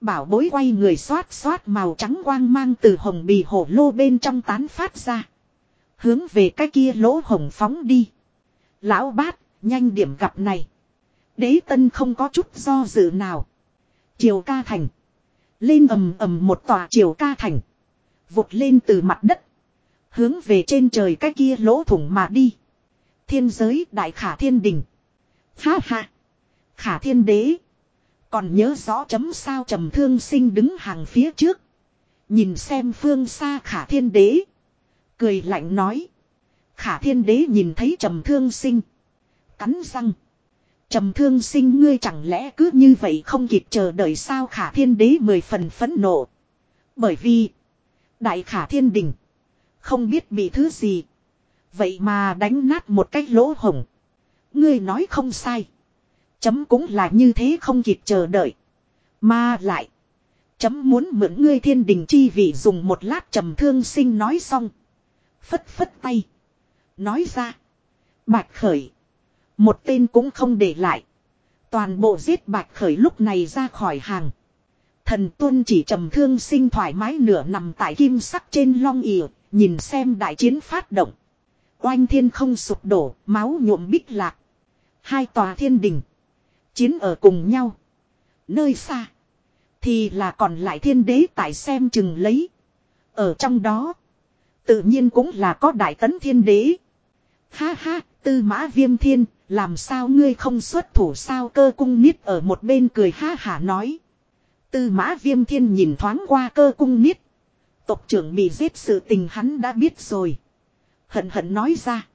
Bảo bối quay người xoát xoát màu trắng quang mang từ hồng bì hổ lô bên trong tán phát ra. Hướng về cái kia lỗ hồng phóng đi. Lão bát, nhanh điểm gặp này. Đế tân không có chút do dự nào. Triều ca thành. Lên ầm ầm một tòa triều ca thành. Vụt lên từ mặt đất. Hướng về trên trời cái kia lỗ thủng mà đi. Thiên giới đại khả thiên đình. Ha ha. Khả thiên đế. Còn nhớ rõ chấm sao trầm thương sinh đứng hàng phía trước. Nhìn xem phương xa khả thiên đế. Cười lạnh nói. Khả thiên đế nhìn thấy trầm thương sinh. Cắn răng. Trầm thương sinh ngươi chẳng lẽ cứ như vậy không kịp chờ đợi sao khả thiên đế mười phần phẫn nộ. Bởi vì. Đại khả thiên đình. Không biết bị thứ gì. Vậy mà đánh nát một cái lỗ hồng. Ngươi nói không sai. Chấm cũng là như thế không kịp chờ đợi. Mà lại. Chấm muốn mượn ngươi thiên đình chi vì dùng một lát trầm thương sinh nói xong. Phất phất tay. Nói ra. Bạch khởi. Một tên cũng không để lại. Toàn bộ giết bạch khởi lúc này ra khỏi hàng. Thần tuân chỉ trầm thương sinh thoải mái nửa nằm tại kim sắc trên long ỉa, nhìn xem đại chiến phát động. Oanh thiên không sụp đổ, máu nhuộm bích lạc. Hai tòa thiên đình. Chiến ở cùng nhau. Nơi xa. Thì là còn lại thiên đế tại xem chừng lấy. Ở trong đó. Tự nhiên cũng là có đại tấn thiên đế. Ha ha, tư mã viêm thiên, làm sao ngươi không xuất thủ sao cơ cung niết ở một bên cười ha hả nói. Tư mã viêm thiên nhìn thoáng qua cơ cung niết. Tộc trưởng bị giết sự tình hắn đã biết rồi. Hận hận nói ra.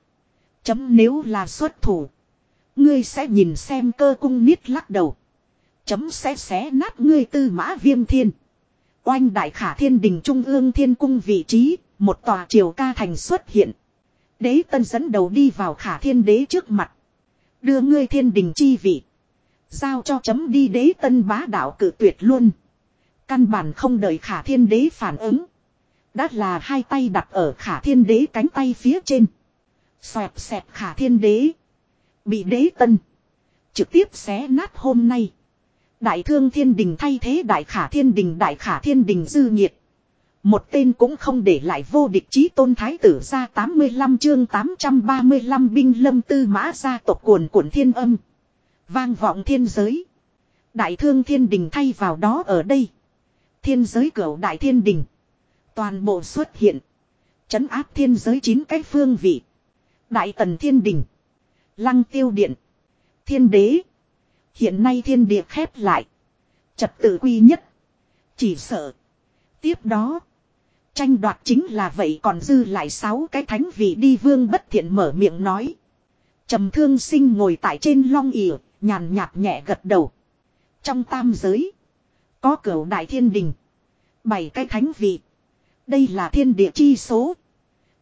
Chấm nếu là xuất thủ. Ngươi sẽ nhìn xem cơ cung niết lắc đầu. Chấm sẽ xé nát ngươi tư mã viêm thiên. Oanh đại khả thiên đình trung ương thiên cung vị trí. Một tòa triều ca thành xuất hiện. Đế tân dẫn đầu đi vào khả thiên đế trước mặt. Đưa ngươi thiên đình chi vị. Giao cho chấm đi đế tân bá đạo cử tuyệt luôn. Căn bản không đợi khả thiên đế phản ứng. Đã là hai tay đặt ở khả thiên đế cánh tay phía trên. Xoẹp xẹp khả thiên đế. Bị đế tân. Trực tiếp xé nát hôm nay. Đại thương thiên đình thay thế đại khả thiên đình, đại khả thiên đình dư nhiệt. Một tên cũng không để lại vô địch chí tôn thái tử ra 85 chương 835 binh lâm tư mã gia tộc cuồn cuộn thiên âm. Vang vọng thiên giới. Đại thương thiên đình thay vào đó ở đây. Thiên giới cửu đại thiên đình. Toàn bộ xuất hiện. Chấn áp thiên giới chín cái phương vị. Đại tần thiên đình. Lăng tiêu điện. Thiên đế. Hiện nay thiên địa khép lại. Trật tự quy nhất. Chỉ sợ. Tiếp đó. Tranh đoạt chính là vậy còn dư lại sáu cái thánh vị đi vương bất thiện mở miệng nói. trầm thương sinh ngồi tại trên long ỉa, nhàn nhạt nhẹ gật đầu. Trong tam giới. Có cửu đại thiên đình. Bảy cái thánh vị. Đây là thiên địa chi số.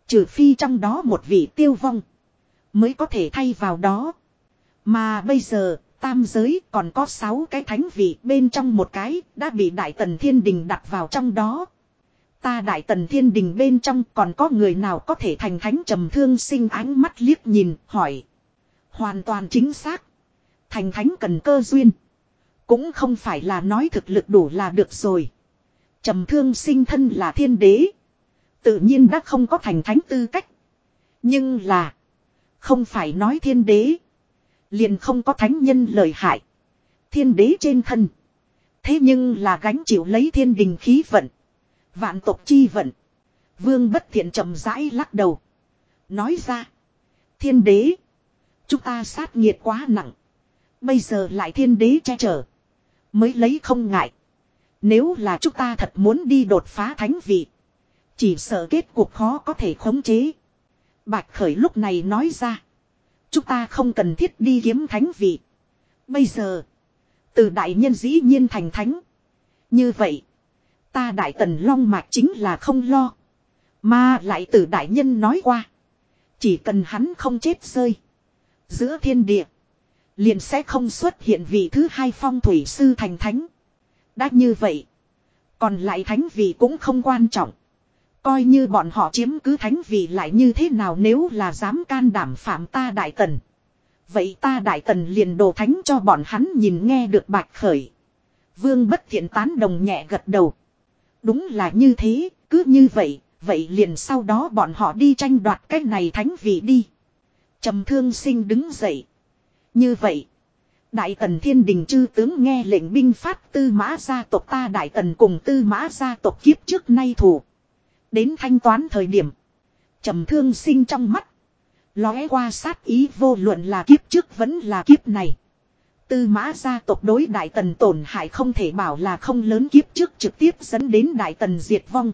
Trừ phi trong đó một vị tiêu vong. Mới có thể thay vào đó. Mà bây giờ, tam giới còn có sáu cái thánh vị bên trong một cái đã bị đại tần thiên đình đặt vào trong đó. Ta đại tần thiên đình bên trong còn có người nào có thể thành thánh trầm thương sinh ánh mắt liếc nhìn, hỏi. Hoàn toàn chính xác. Thành thánh cần cơ duyên. Cũng không phải là nói thực lực đủ là được rồi. Trầm thương sinh thân là thiên đế. Tự nhiên đã không có thành thánh tư cách. Nhưng là. Không phải nói thiên đế. Liền không có thánh nhân lời hại. Thiên đế trên thân. Thế nhưng là gánh chịu lấy thiên đình khí vận. Vạn tộc chi vận. Vương bất thiện chậm rãi lắc đầu. Nói ra. Thiên đế. Chúng ta sát nghiệt quá nặng. Bây giờ lại thiên đế che chở. Mới lấy không ngại. Nếu là chúng ta thật muốn đi đột phá thánh vị. Chỉ sợ kết cuộc khó có thể khống chế. Bạch Khởi lúc này nói ra. Chúng ta không cần thiết đi kiếm thánh vị. Bây giờ. Từ đại nhân dĩ nhiên thành thánh. Như vậy. Ta đại tần long mạch chính là không lo. Mà lại từ đại nhân nói qua. Chỉ cần hắn không chết rơi. Giữa thiên địa. Liền sẽ không xuất hiện vị thứ hai phong thủy sư thành thánh. Đã như vậy. Còn lại thánh vị cũng không quan trọng. Coi như bọn họ chiếm cứ thánh vị lại như thế nào nếu là dám can đảm phạm ta đại tần. Vậy ta đại tần liền đồ thánh cho bọn hắn nhìn nghe được bạch khởi. Vương bất thiện tán đồng nhẹ gật đầu. Đúng là như thế, cứ như vậy, vậy liền sau đó bọn họ đi tranh đoạt cái này thánh vị đi. trầm thương sinh đứng dậy. Như vậy, Đại tần thiên đình chư tướng nghe lệnh binh phát tư mã gia tộc ta đại tần cùng tư mã gia tộc kiếp trước nay thủ. Đến thanh toán thời điểm. trầm thương sinh trong mắt. Lóe qua sát ý vô luận là kiếp trước vẫn là kiếp này. Tư mã gia tộc đối đại tần tổn hại không thể bảo là không lớn kiếp trước trực tiếp dẫn đến đại tần diệt vong.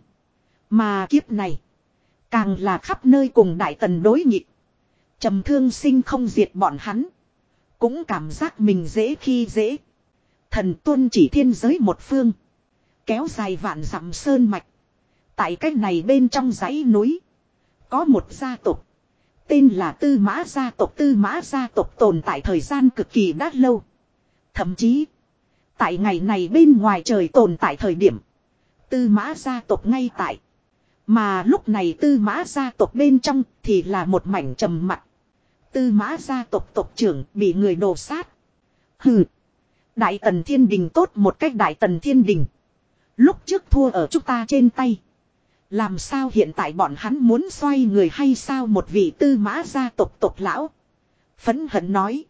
Mà kiếp này. Càng là khắp nơi cùng đại tần đối nghịch. trầm thương sinh không diệt bọn hắn. Cũng cảm giác mình dễ khi dễ. Thần tuân chỉ thiên giới một phương. Kéo dài vạn dặm sơn mạch. Tại cách này bên trong dãy núi. Có một gia tộc. Tên là Tư Mã gia tộc. Tư Mã gia tộc tồn tại thời gian cực kỳ đắt lâu. Thậm chí. Tại ngày này bên ngoài trời tồn tại thời điểm. Tư Mã gia tộc ngay tại. Mà lúc này Tư Mã gia tộc bên trong thì là một mảnh trầm mặc. Tư Mã gia tộc tộc trưởng bị người đồ sát. Hừ. Đại tần thiên đình tốt một cách đại tần thiên đình. Lúc trước thua ở chúng ta trên tay. Làm sao hiện tại bọn hắn muốn xoay người hay sao một vị tư mã gia tộc tộc lão. Phấn hận nói.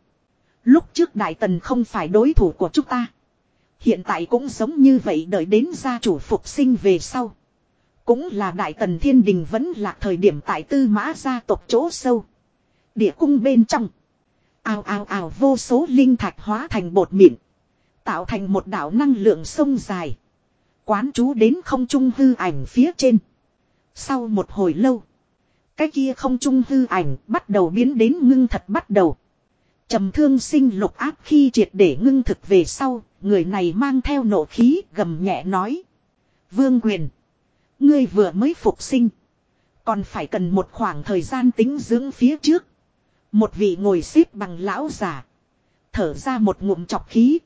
Lúc trước đại tần không phải đối thủ của chúng ta. Hiện tại cũng giống như vậy đợi đến gia chủ phục sinh về sau. Cũng là đại tần thiên đình vẫn là thời điểm tại tư mã gia tộc chỗ sâu. Địa cung bên trong. Ào ào ào vô số linh thạch hóa thành bột mịn. Tạo thành một đảo năng lượng sông dài. Quán chú đến không trung hư ảnh phía trên. Sau một hồi lâu. Cái kia không trung hư ảnh bắt đầu biến đến ngưng thật bắt đầu. trầm thương sinh lục áp khi triệt để ngưng thực về sau. Người này mang theo nộ khí gầm nhẹ nói. Vương quyền. Ngươi vừa mới phục sinh. Còn phải cần một khoảng thời gian tính dưỡng phía trước. Một vị ngồi xếp bằng lão giả. Thở ra một ngụm chọc khí.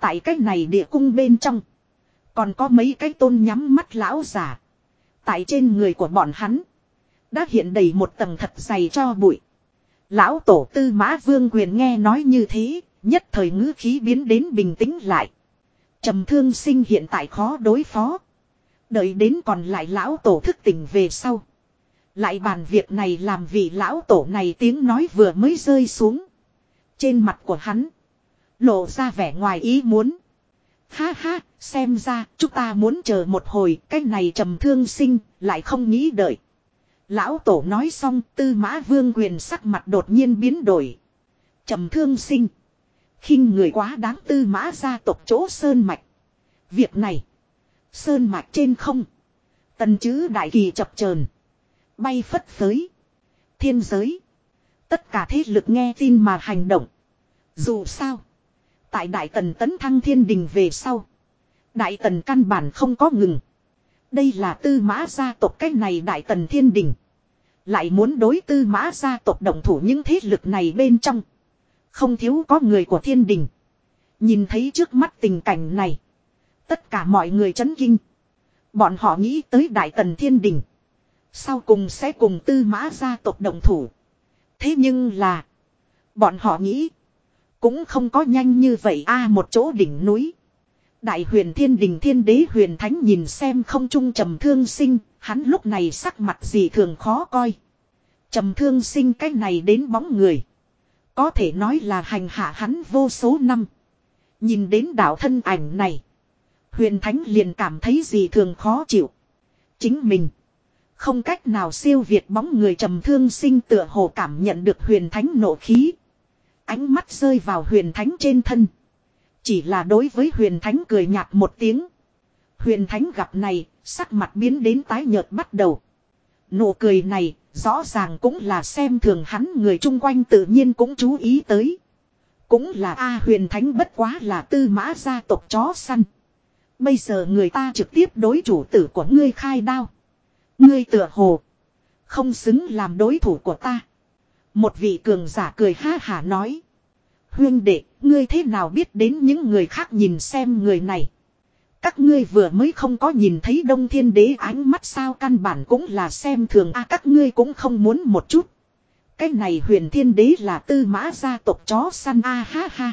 Tại cách này địa cung bên trong. Còn có mấy cái tôn nhắm mắt lão giả. Tại trên người của bọn hắn. Đã hiện đầy một tầng thật dày cho bụi. Lão tổ tư mã vương quyền nghe nói như thế. Nhất thời ngữ khí biến đến bình tĩnh lại. trầm thương sinh hiện tại khó đối phó. Đợi đến còn lại lão tổ thức tỉnh về sau. Lại bàn việc này làm vì lão tổ này tiếng nói vừa mới rơi xuống. Trên mặt của hắn. Lộ ra vẻ ngoài ý muốn. Ha ha, xem ra chúng ta muốn chờ một hồi, cái này trầm thương sinh, lại không nghĩ đợi. Lão tổ nói xong, tư mã vương quyền sắc mặt đột nhiên biến đổi. Trầm thương sinh. khinh người quá đáng tư mã gia tộc chỗ sơn mạch. Việc này. Sơn mạch trên không. Tần chữ đại kỳ chập chờn Bay phất phới. Thiên giới. Tất cả thế lực nghe tin mà hành động. Dù sao. Tại Đại Tần tấn thăng thiên đình về sau. Đại Tần căn bản không có ngừng. Đây là tư mã gia tộc cách này Đại Tần thiên đình. Lại muốn đối tư mã gia tộc động thủ những thế lực này bên trong. Không thiếu có người của thiên đình. Nhìn thấy trước mắt tình cảnh này. Tất cả mọi người chấn kinh. Bọn họ nghĩ tới Đại Tần thiên đình. Sau cùng sẽ cùng tư mã gia tộc động thủ. Thế nhưng là. Bọn họ nghĩ. Cũng không có nhanh như vậy a, một chỗ đỉnh núi. Đại huyền thiên đình thiên đế huyền thánh nhìn xem không trung trầm thương sinh. Hắn lúc này sắc mặt gì thường khó coi. Trầm thương sinh cái này đến bóng người. Có thể nói là hành hạ hắn vô số năm. Nhìn đến đạo thân ảnh này. Huyền thánh liền cảm thấy gì thường khó chịu. Chính mình. Không cách nào siêu việt bóng người trầm thương sinh tựa hồ cảm nhận được huyền thánh nộ khí. Ánh mắt rơi vào huyền thánh trên thân. Chỉ là đối với huyền thánh cười nhạt một tiếng. Huyền thánh gặp này, sắc mặt biến đến tái nhợt bắt đầu. Nụ cười này, rõ ràng cũng là xem thường hắn người chung quanh tự nhiên cũng chú ý tới. Cũng là A huyền thánh bất quá là tư mã gia tộc chó săn. Bây giờ người ta trực tiếp đối chủ tử của ngươi khai đao. Ngươi tựa hồ. Không xứng làm đối thủ của ta. Một vị cường giả cười ha hả nói. Huyên đệ, ngươi thế nào biết đến những người khác nhìn xem người này. Các ngươi vừa mới không có nhìn thấy đông thiên đế ánh mắt sao căn bản cũng là xem thường a các ngươi cũng không muốn một chút. Cái này huyền thiên đế là tư mã gia tộc chó săn a ha ha.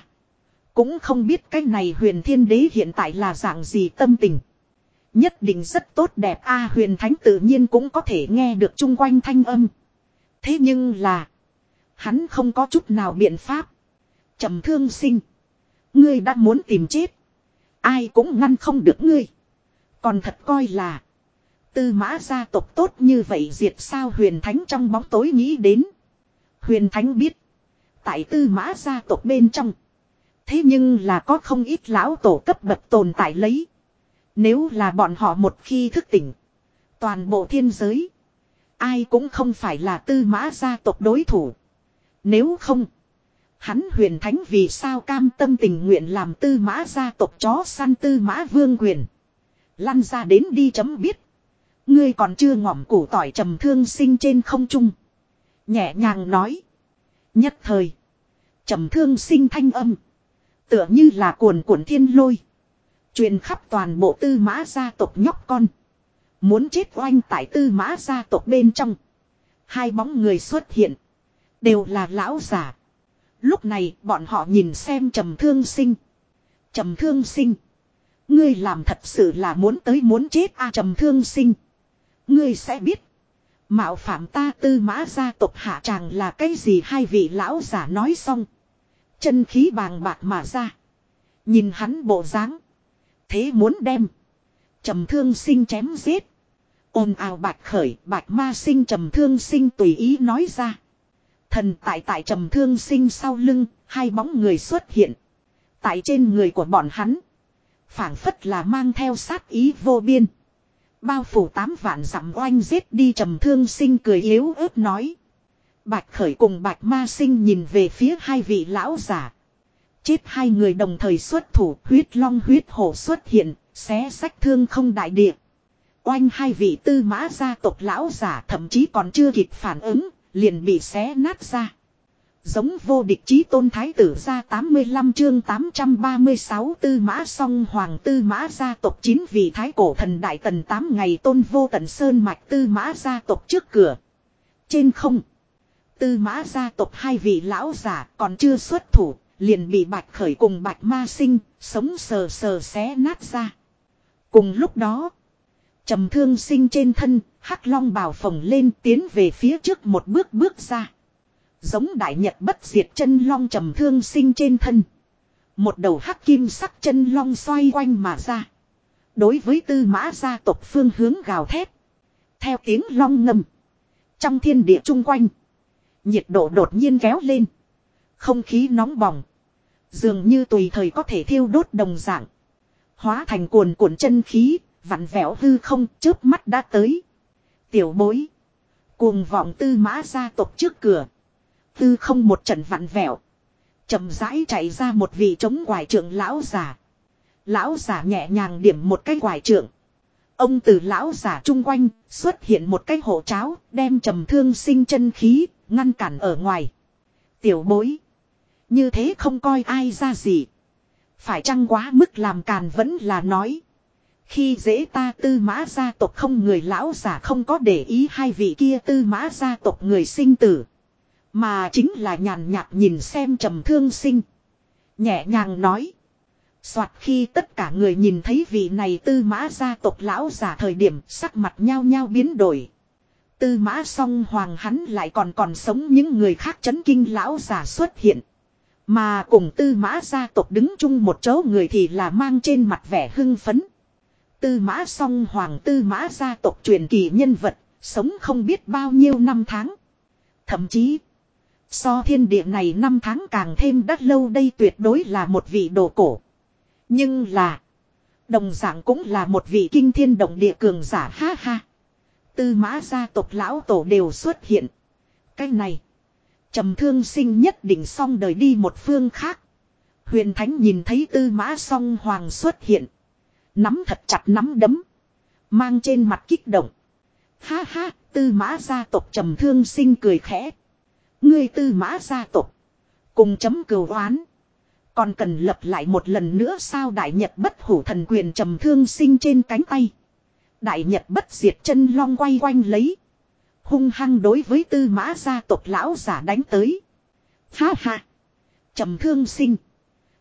Cũng không biết cái này huyền thiên đế hiện tại là dạng gì tâm tình. Nhất định rất tốt đẹp a huyền thánh tự nhiên cũng có thể nghe được chung quanh thanh âm. Thế nhưng là. Hắn không có chút nào biện pháp. trầm thương sinh. Ngươi đã muốn tìm chết. Ai cũng ngăn không được ngươi. Còn thật coi là. Tư mã gia tộc tốt như vậy diệt sao huyền thánh trong bóng tối nghĩ đến. Huyền thánh biết. Tại tư mã gia tộc bên trong. Thế nhưng là có không ít lão tổ cấp bậc tồn tại lấy. Nếu là bọn họ một khi thức tỉnh. Toàn bộ thiên giới. Ai cũng không phải là tư mã gia tộc đối thủ. Nếu không. Hắn huyền thánh vì sao cam tâm tình nguyện làm tư mã gia tộc chó săn tư mã vương quyền. Lăn ra đến đi chấm biết. Ngươi còn chưa ngỏm củ tỏi trầm thương sinh trên không trung. Nhẹ nhàng nói. Nhất thời. trầm thương sinh thanh âm. Tựa như là cuồn cuộn thiên lôi. truyền khắp toàn bộ tư mã gia tộc nhóc con. Muốn chết oanh tại tư mã gia tộc bên trong. Hai bóng người xuất hiện. Đều là lão giả. Lúc này, bọn họ nhìn xem trầm thương sinh. Trầm thương sinh. Ngươi làm thật sự là muốn tới muốn chết a trầm thương sinh. Ngươi sẽ biết. Mạo phạm ta tư mã gia tộc hạ tràng là cái gì hai vị lão giả nói xong. Chân khí bàng bạc mà ra. Nhìn hắn bộ dáng. Thế muốn đem. Trầm thương sinh chém giết. ồn ào bạch khởi, bạch ma sinh trầm thương sinh tùy ý nói ra. Thần tại tại trầm thương sinh sau lưng, hai bóng người xuất hiện. Tại trên người của bọn hắn. phảng phất là mang theo sát ý vô biên. Bao phủ tám vạn dặm oanh giết đi trầm thương sinh cười yếu ớt nói. Bạch khởi cùng bạch ma sinh nhìn về phía hai vị lão giả. Chết hai người đồng thời xuất thủ huyết long huyết hổ xuất hiện, xé sách thương không đại địa. Oanh hai vị tư mã gia tộc lão giả thậm chí còn chưa kịp phản ứng, liền bị xé nát ra. Giống vô địch chí tôn thái tử ra 85 chương 836 tư mã song hoàng tư mã gia tộc chín vị thái cổ thần đại tần 8 ngày tôn vô tận sơn mạch tư mã gia tộc trước cửa. Trên không. Tư mã gia tộc hai vị lão giả còn chưa xuất thủ, liền bị bạch khởi cùng bạch ma sinh, sống sờ sờ xé nát ra. Cùng lúc đó, trầm thương sinh trên thân, hắc long bào phồng lên tiến về phía trước một bước bước ra. Giống đại nhật bất diệt chân long trầm thương sinh trên thân. Một đầu hắc kim sắc chân long xoay quanh mà ra. Đối với tư mã gia tộc phương hướng gào thét. Theo tiếng long ngầm. Trong thiên địa chung quanh. Nhiệt độ đột nhiên kéo lên. Không khí nóng bỏng. Dường như tùy thời có thể thiêu đốt đồng dạng. Hóa thành cuồn cuộn chân khí, vặn vẹo hư không, chớp mắt đã tới. Tiểu bối. Cuồng vọng tư mã gia tộc trước cửa. Tư không một trận vặn vẹo. chậm rãi chạy ra một vị chống quải trưởng lão giả. Lão giả nhẹ nhàng điểm một cái quải trưởng. Ông từ lão giả chung quanh xuất hiện một cái hộ cháo, đem trầm thương sinh chân khí ngăn cản ở ngoài. Tiểu bối. Như thế không coi ai ra gì. Phải chăng quá mức làm càn vẫn là nói. Khi dễ ta tư mã gia tộc không người lão giả không có để ý hai vị kia tư mã gia tộc người sinh tử. Mà chính là nhàn nhạt nhìn xem trầm thương sinh. Nhẹ nhàng nói. Soạt khi tất cả người nhìn thấy vị này tư mã gia tộc lão giả thời điểm sắc mặt nhao nhao biến đổi. Tư mã song hoàng hắn lại còn còn sống những người khác chấn kinh lão giả xuất hiện. Mà cùng tư mã gia tộc đứng chung một chỗ người thì là mang trên mặt vẻ hưng phấn. Tư mã song hoàng tư mã gia tộc truyền kỳ nhân vật, sống không biết bao nhiêu năm tháng. Thậm chí, so thiên địa này năm tháng càng thêm đắt lâu đây tuyệt đối là một vị đồ cổ. Nhưng là, đồng dạng cũng là một vị kinh thiên động địa cường giả ha ha. Tư mã gia tộc lão tổ đều xuất hiện. Cái này, trầm thương sinh nhất định xong đời đi một phương khác. Huyền Thánh nhìn thấy tư mã song hoàng xuất hiện. Nắm thật chặt nắm đấm. Mang trên mặt kích động. Ha ha, tư mã gia tộc trầm thương sinh cười khẽ. Ngươi tư mã gia tộc. Cùng chấm cừu oán. Còn cần lập lại một lần nữa sao đại nhật bất hủ thần quyền trầm thương sinh trên cánh tay. Đại nhật bất diệt chân long quay quanh lấy. Hung hăng đối với tư mã gia tộc lão giả đánh tới. Ha ha. trầm thương sinh.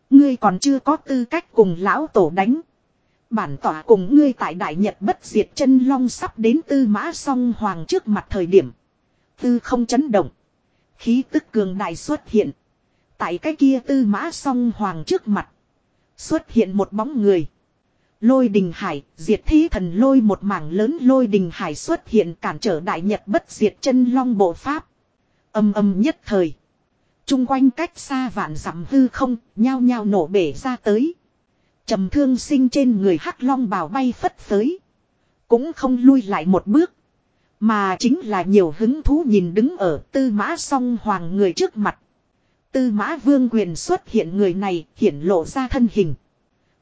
Ngươi còn chưa có tư cách cùng lão tổ đánh. Bản tỏa cùng ngươi tại đại nhật bất diệt chân long sắp đến tư mã song hoàng trước mặt thời điểm. Tư không chấn động. Khí tức cường đại xuất hiện. Tại cái kia tư mã song hoàng trước mặt. Xuất hiện một bóng người. Lôi đình hải, diệt thi thần lôi một mảng lớn lôi đình hải xuất hiện cản trở đại nhật bất diệt chân long bộ pháp. Âm âm nhất thời. Trung quanh cách xa vạn dặm hư không, nhao nhao nổ bể ra tới trầm thương sinh trên người hắc long bào bay phất phới. Cũng không lui lại một bước. Mà chính là nhiều hứng thú nhìn đứng ở tư mã song hoàng người trước mặt. Tư mã vương quyền xuất hiện người này hiển lộ ra thân hình.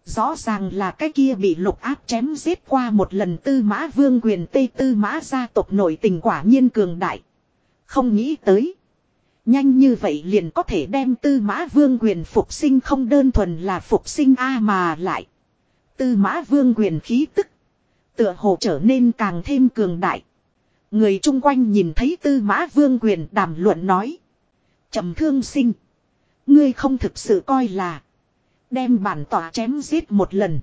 Rõ ràng là cái kia bị lục áp chém giết qua một lần tư mã vương quyền tây tư mã gia tộc nổi tình quả nhiên cường đại. Không nghĩ tới. Nhanh như vậy liền có thể đem tư mã vương quyền phục sinh không đơn thuần là phục sinh A mà lại. Tư mã vương quyền khí tức. Tựa hồ trở nên càng thêm cường đại. Người chung quanh nhìn thấy tư mã vương quyền đàm luận nói. trầm thương sinh. Ngươi không thực sự coi là. Đem bản tỏa chém giết một lần.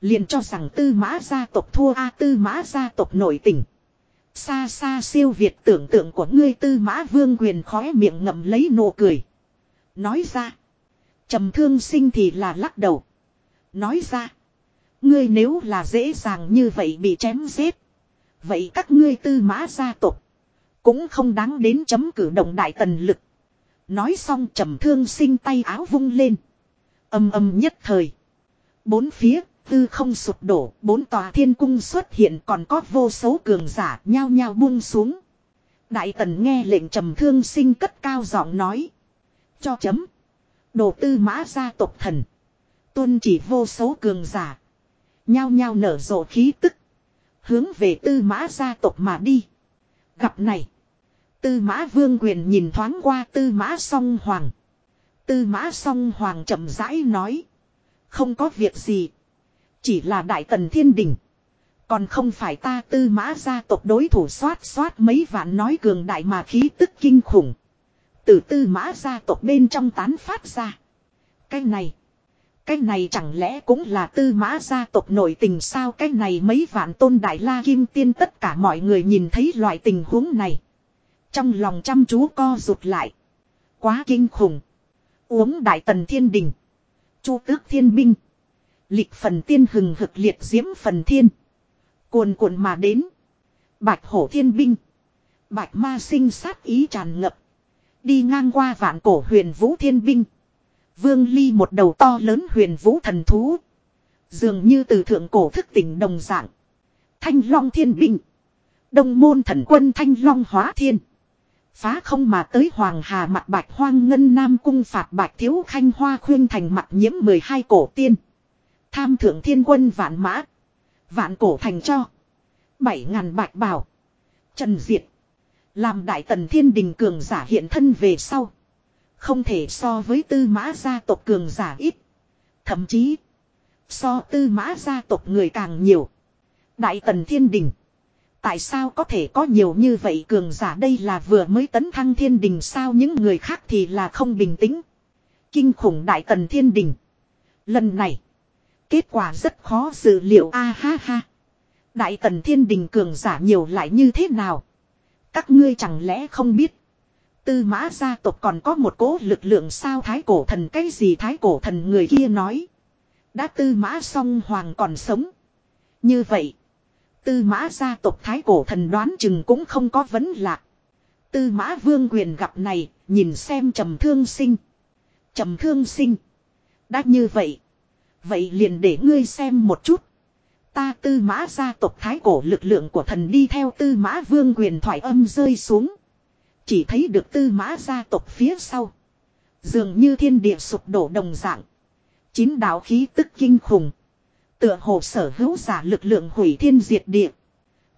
Liền cho rằng tư mã gia tộc thua A, tư mã gia tộc nổi tình. Xa xa siêu việt tưởng tượng của ngươi tư mã vương quyền khóe miệng ngậm lấy nụ cười. Nói ra. trầm thương sinh thì là lắc đầu. Nói ra. Ngươi nếu là dễ dàng như vậy bị chém giết. Vậy các ngươi tư mã gia tộc cũng không đáng đến chấm cử động đại tần lực. Nói xong trầm thương sinh tay áo vung lên. Âm âm nhất thời. Bốn phía, tư không sụp đổ, bốn tòa thiên cung xuất hiện còn có vô số cường giả nhao nhao buông xuống. Đại tần nghe lệnh trầm thương sinh cất cao giọng nói. Cho chấm. Đồ tư mã gia tộc thần. Tuân chỉ vô số cường giả. Nhao nhao nở rộ khí tức. Hướng về tư mã gia tộc mà đi. Gặp này. Tư mã vương quyền nhìn thoáng qua tư mã song hoàng. Tư mã song hoàng chậm rãi nói. Không có việc gì. Chỉ là đại tần thiên đình. Còn không phải ta tư mã gia tộc đối thủ xoát xoát mấy vạn nói cường đại mà khí tức kinh khủng. Từ tư mã gia tộc bên trong tán phát ra. Cái này. Cái này chẳng lẽ cũng là tư mã gia tộc nổi tình sao cái này mấy vạn tôn đại la kim tiên tất cả mọi người nhìn thấy loại tình huống này. Trong lòng chăm chú co rụt lại. Quá kinh khủng. Uống đại tần thiên đình. Chu tước thiên binh. Lịch phần tiên hừng hực liệt diễm phần thiên. Cuồn cuộn mà đến. Bạch hổ thiên binh. Bạch ma sinh sát ý tràn ngập. Đi ngang qua vạn cổ huyền vũ thiên binh. Vương ly một đầu to lớn huyền vũ thần thú. Dường như từ thượng cổ thức tỉnh đồng dạng. Thanh long thiên binh. Đông môn thần quân thanh long hóa thiên. Phá không mà tới Hoàng Hà mặt bạch hoang ngân Nam cung phạt bạch thiếu khanh hoa khuyên thành mặt nhiễm 12 cổ tiên. Tham thượng thiên quân vạn mã. Vạn cổ thành cho. Bảy ngàn bạch bảo. Trần Diệt. Làm đại tần thiên đình cường giả hiện thân về sau. Không thể so với tư mã gia tộc cường giả ít. Thậm chí. So tư mã gia tộc người càng nhiều. Đại tần thiên đình. Tại sao có thể có nhiều như vậy cường giả đây là vừa mới tấn thăng thiên đình, sao những người khác thì là không bình tĩnh. Kinh khủng đại tần thiên đình. Lần này. Kết quả rất khó dự liệu a ha ha. Đại tần thiên đình cường giả nhiều lại như thế nào? Các ngươi chẳng lẽ không biết? Tư mã gia tộc còn có một cố lực lượng sao thái cổ thần cái gì thái cổ thần người kia nói. Đã tư mã song hoàng còn sống. Như vậy. Tư mã gia tộc thái cổ thần đoán chừng cũng không có vấn lạc. Tư mã vương quyền gặp này, nhìn xem trầm thương sinh. Trầm thương sinh. Đã như vậy. Vậy liền để ngươi xem một chút. Ta tư mã gia tộc thái cổ lực lượng của thần đi theo tư mã vương quyền thoại âm rơi xuống. Chỉ thấy được tư mã gia tộc phía sau. Dường như thiên địa sụp đổ đồng dạng. Chín đạo khí tức kinh khủng. Tựa hồ sở hữu giả lực lượng hủy thiên diệt địa.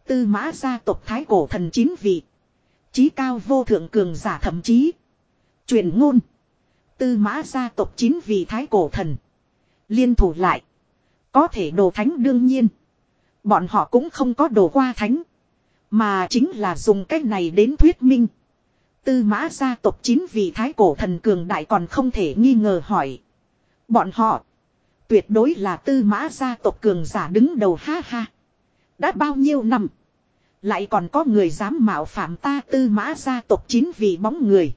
Tư mã gia tộc thái cổ thần chín vị. Chí cao vô thượng cường giả thậm chí. Truyền ngôn. Tư mã gia tộc chín vị thái cổ thần. Liên thủ lại. Có thể đồ thánh đương nhiên. Bọn họ cũng không có đồ qua thánh. Mà chính là dùng cách này đến thuyết minh. Tư mã gia tộc chín vị thái cổ thần cường đại còn không thể nghi ngờ hỏi. Bọn họ. Tuyệt đối là tư mã gia tộc cường giả đứng đầu ha ha. Đã bao nhiêu năm. Lại còn có người dám mạo phạm ta tư mã gia tộc chín vị bóng người.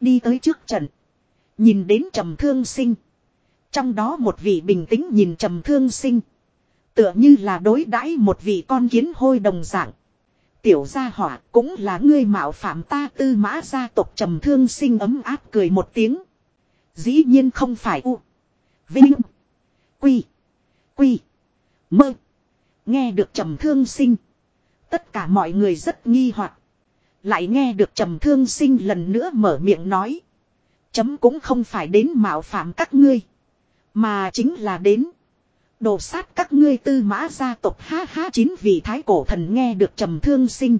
Đi tới trước trận. Nhìn đến trầm thương sinh. Trong đó một vị bình tĩnh nhìn trầm thương sinh. Tựa như là đối đãi một vị con kiến hôi đồng dạng. Tiểu gia hỏa cũng là ngươi mạo phạm ta tư mã gia tộc trầm thương sinh ấm áp cười một tiếng. Dĩ nhiên không phải u. Vinh. Quy. Quy. Mơ. Nghe được trầm thương sinh. Tất cả mọi người rất nghi hoặc Lại nghe được trầm thương sinh lần nữa mở miệng nói. Chấm cũng không phải đến mạo phạm các ngươi. Mà chính là đến. Đồ sát các ngươi tư mã gia tộc ha ha chín vị thái cổ thần nghe được trầm thương sinh.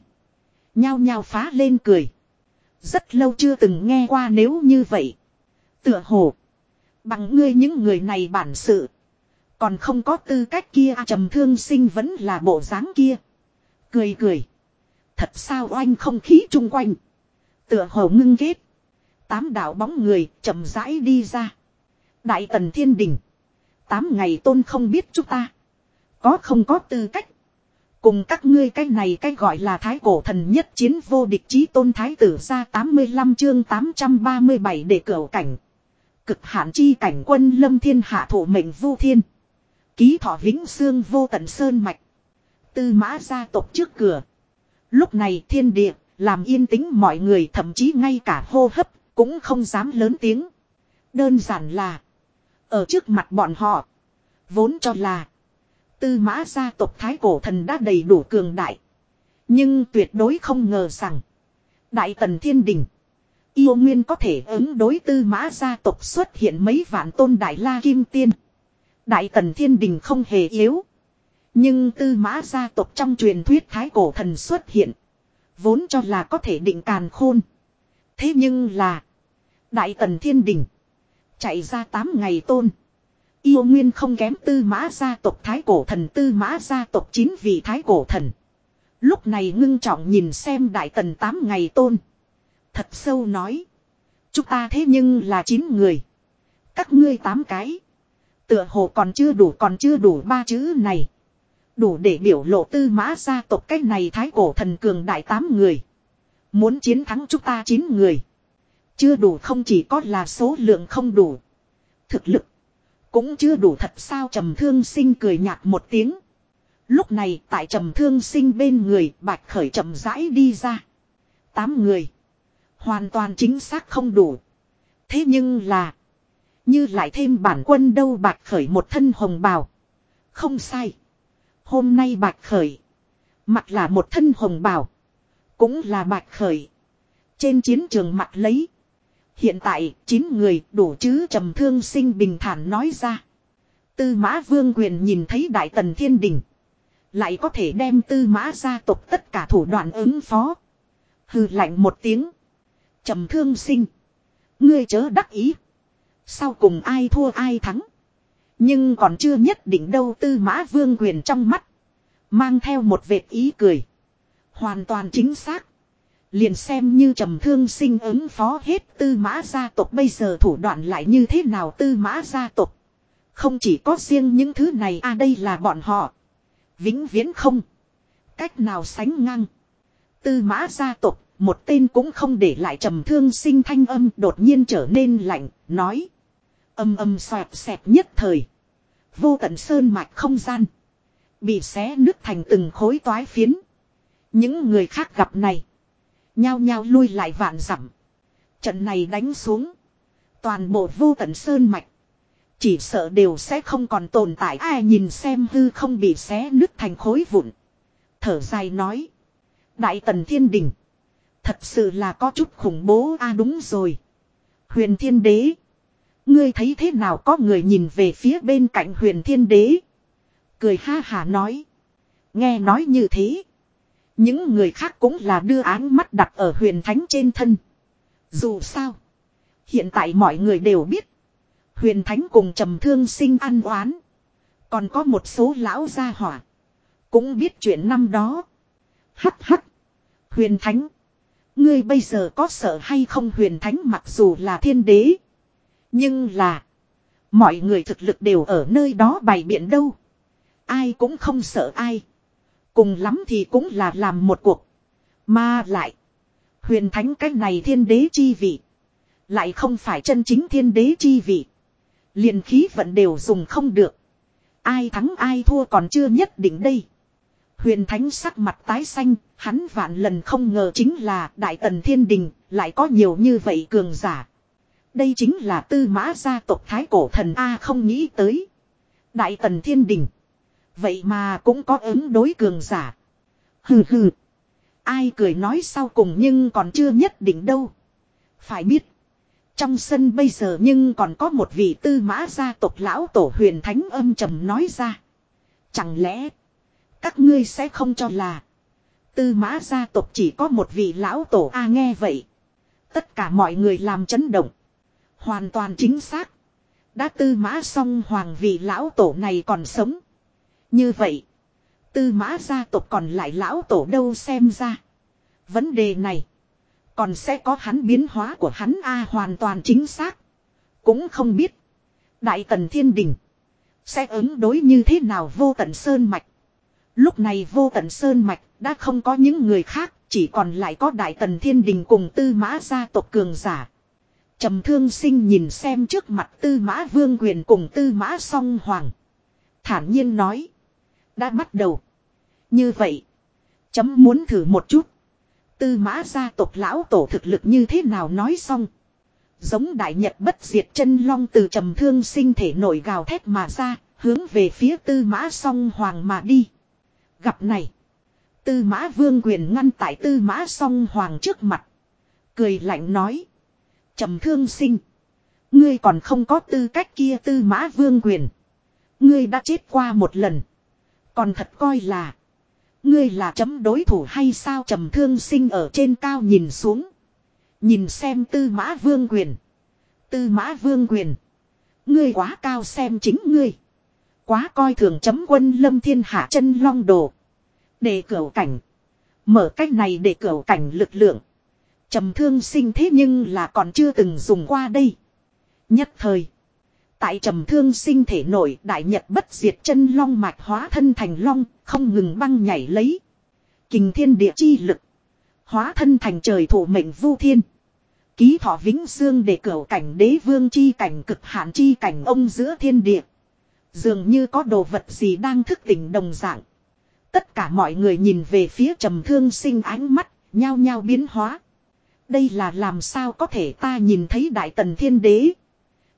Nhao nhao phá lên cười. Rất lâu chưa từng nghe qua nếu như vậy. Tựa hồ. Bằng ngươi những người này bản sự. Còn không có tư cách kia à, trầm thương sinh vẫn là bộ dáng kia. Cười cười. Thật sao oanh không khí chung quanh. Tựa hồ ngưng ghét. Tám đạo bóng người chậm rãi đi ra. Đại tần thiên đình. Tám ngày tôn không biết chúng ta. Có không có tư cách. Cùng các ngươi cái này cái gọi là thái cổ thần nhất chiến vô địch chí tôn thái tử ra 85 chương 837 để cửa cảnh. Cực hạn chi cảnh quân lâm thiên hạ thổ mệnh vu thiên. Ký thọ vĩnh xương vô tận sơn mạch. Tư mã gia tộc trước cửa. Lúc này thiên địa, làm yên tĩnh mọi người thậm chí ngay cả hô hấp, cũng không dám lớn tiếng. Đơn giản là, ở trước mặt bọn họ, vốn cho là, tư mã gia tộc thái cổ thần đã đầy đủ cường đại. Nhưng tuyệt đối không ngờ rằng, đại tần thiên đình, yêu nguyên có thể ứng đối tư mã gia tộc xuất hiện mấy vạn tôn đại la kim tiên. Đại tần thiên đình không hề yếu. Nhưng tư mã gia tộc trong truyền thuyết thái cổ thần xuất hiện. Vốn cho là có thể định càn khôn. Thế nhưng là. Đại tần thiên đình. Chạy ra 8 ngày tôn. Yêu nguyên không kém tư mã gia tộc thái cổ thần, tư mã gia tộc chín vị thái cổ thần. Lúc này ngưng trọng nhìn xem đại tần 8 ngày tôn. Thật sâu nói. Chúng ta thế nhưng là 9 người. Các ngươi 8 cái. Tựa hồ còn chưa đủ, còn chưa đủ ba chữ này. Đủ để biểu lộ tư mã gia tộc cách này thái cổ thần cường đại tám người. Muốn chiến thắng chúng ta chín người. Chưa đủ không chỉ có là số lượng không đủ. Thực lực. Cũng chưa đủ thật sao trầm thương sinh cười nhạt một tiếng. Lúc này tại trầm thương sinh bên người, bạch khởi chậm rãi đi ra. Tám người. Hoàn toàn chính xác không đủ. Thế nhưng là. Như lại thêm bản quân đâu bạch khởi một thân hồng bào. Không sai. Hôm nay bạch khởi. Mặt là một thân hồng bào. Cũng là bạch khởi. Trên chiến trường mặt lấy. Hiện tại, chín người đủ chứ trầm thương sinh bình thản nói ra. Tư mã vương quyền nhìn thấy đại tần thiên đình. Lại có thể đem tư mã gia tộc tất cả thủ đoạn ứng phó. Hừ lạnh một tiếng. trầm thương sinh. Ngươi chớ đắc ý. Sau cùng ai thua ai thắng. Nhưng còn chưa nhất định đâu tư mã vương quyền trong mắt. Mang theo một vệt ý cười. Hoàn toàn chính xác. Liền xem như trầm thương sinh ứng phó hết tư mã gia tộc bây giờ thủ đoạn lại như thế nào tư mã gia tộc. Không chỉ có riêng những thứ này à đây là bọn họ. Vĩnh viễn không. Cách nào sánh ngang. Tư mã gia tộc, một tên cũng không để lại trầm thương sinh thanh âm đột nhiên trở nên lạnh, nói. Âm âm xoẹt xẹt nhất thời. Vô tận sơn mạch không gian. Bị xé nứt thành từng khối toái phiến. Những người khác gặp này. Nhao nhao lui lại vạn dặm Trận này đánh xuống. Toàn bộ vô tận sơn mạch. Chỉ sợ đều sẽ không còn tồn tại ai nhìn xem hư không bị xé nứt thành khối vụn. Thở dài nói. Đại tần thiên đình. Thật sự là có chút khủng bố a, đúng rồi. Huyền thiên đế. Ngươi thấy thế nào có người nhìn về phía bên cạnh huyền thiên đế. Cười ha hà nói. Nghe nói như thế. Những người khác cũng là đưa áng mắt đặt ở huyền thánh trên thân. Dù sao. Hiện tại mọi người đều biết. Huyền Thánh cùng trầm thương sinh ăn oán. Còn có một số lão gia hỏa. Cũng biết chuyện năm đó. Hắc hắc. Huyền Thánh. Ngươi bây giờ có sợ hay không huyền thánh mặc dù là thiên đế. Nhưng là. Mọi người thực lực đều ở nơi đó bày biện đâu. Ai cũng không sợ ai. Cùng lắm thì cũng là làm một cuộc. Mà lại. Huyền thánh cách này thiên đế chi vị. Lại không phải chân chính thiên đế chi vị. liền khí vận đều dùng không được. Ai thắng ai thua còn chưa nhất định đây. Huyền Thánh sắc mặt tái xanh, hắn vạn lần không ngờ chính là Đại Tần Thiên Đình, lại có nhiều như vậy cường giả. Đây chính là tư mã gia tộc Thái Cổ Thần A không nghĩ tới. Đại Tần Thiên Đình. Vậy mà cũng có ứng đối cường giả. Hừ hừ. Ai cười nói sau cùng nhưng còn chưa nhất định đâu. Phải biết. Trong sân bây giờ nhưng còn có một vị tư mã gia tộc lão tổ huyền thánh âm trầm nói ra. Chẳng lẽ. Các ngươi sẽ không cho là. Tư mã gia tộc chỉ có một vị lão tổ A, nghe vậy. Tất cả mọi người làm chấn động. Hoàn toàn chính xác. Đã tư mã xong hoàng vị lão tổ này còn sống. Như vậy. Tư mã gia tộc còn lại lão tổ đâu xem ra. Vấn đề này. Còn sẽ có hắn biến hóa của hắn A hoàn toàn chính xác. Cũng không biết. Đại tần thiên đình. Sẽ ứng đối như thế nào vô tận sơn mạch. Lúc này vô tận sơn mạch đã không có những người khác, chỉ còn lại có đại tần thiên đình cùng tư mã gia tộc cường giả. trầm thương sinh nhìn xem trước mặt tư mã vương quyền cùng tư mã song hoàng. Thản nhiên nói. Đã bắt đầu. Như vậy. Chấm muốn thử một chút. Tư mã gia tộc lão tổ thực lực như thế nào nói xong. Giống đại nhật bất diệt chân long từ trầm thương sinh thể nổi gào thét mà ra, hướng về phía tư mã song hoàng mà đi. Gặp này. Tư mã vương quyền ngăn tại tư mã song hoàng trước mặt. Cười lạnh nói. trầm thương sinh. Ngươi còn không có tư cách kia tư mã vương quyền. Ngươi đã chết qua một lần. Còn thật coi là. Ngươi là chấm đối thủ hay sao trầm thương sinh ở trên cao nhìn xuống. Nhìn xem tư mã vương quyền. Tư mã vương quyền. Ngươi quá cao xem chính ngươi. Quá coi thường chấm quân lâm thiên hạ chân long đồ. Để cửa cảnh. Mở cách này để cửa cảnh lực lượng. trầm thương sinh thế nhưng là còn chưa từng dùng qua đây. Nhất thời. Tại trầm thương sinh thể nổi đại nhật bất diệt chân long mạch hóa thân thành long, không ngừng băng nhảy lấy. Kình thiên địa chi lực. Hóa thân thành trời thủ mệnh vu thiên. Ký thọ vĩnh xương để cửa cảnh đế vương chi cảnh cực hạn chi cảnh ông giữa thiên địa. Dường như có đồ vật gì đang thức tỉnh đồng dạng. Tất cả mọi người nhìn về phía trầm thương sinh ánh mắt, nhao nhao biến hóa. Đây là làm sao có thể ta nhìn thấy đại tần thiên đế.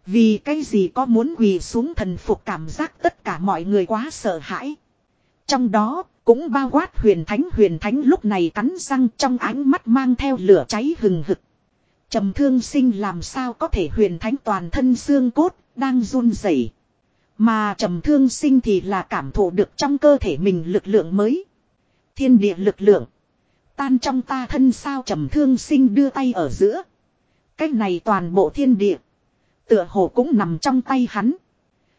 Vì cái gì có muốn quỳ xuống thần phục cảm giác tất cả mọi người quá sợ hãi. Trong đó, cũng bao quát huyền thánh huyền thánh lúc này cắn răng trong ánh mắt mang theo lửa cháy hừng hực. Trầm thương sinh làm sao có thể huyền thánh toàn thân xương cốt, đang run rẩy Mà trầm thương sinh thì là cảm thụ được trong cơ thể mình lực lượng mới. Thiên địa lực lượng. Tan trong ta thân sao trầm thương sinh đưa tay ở giữa. Cách này toàn bộ thiên địa. Tựa hồ cũng nằm trong tay hắn.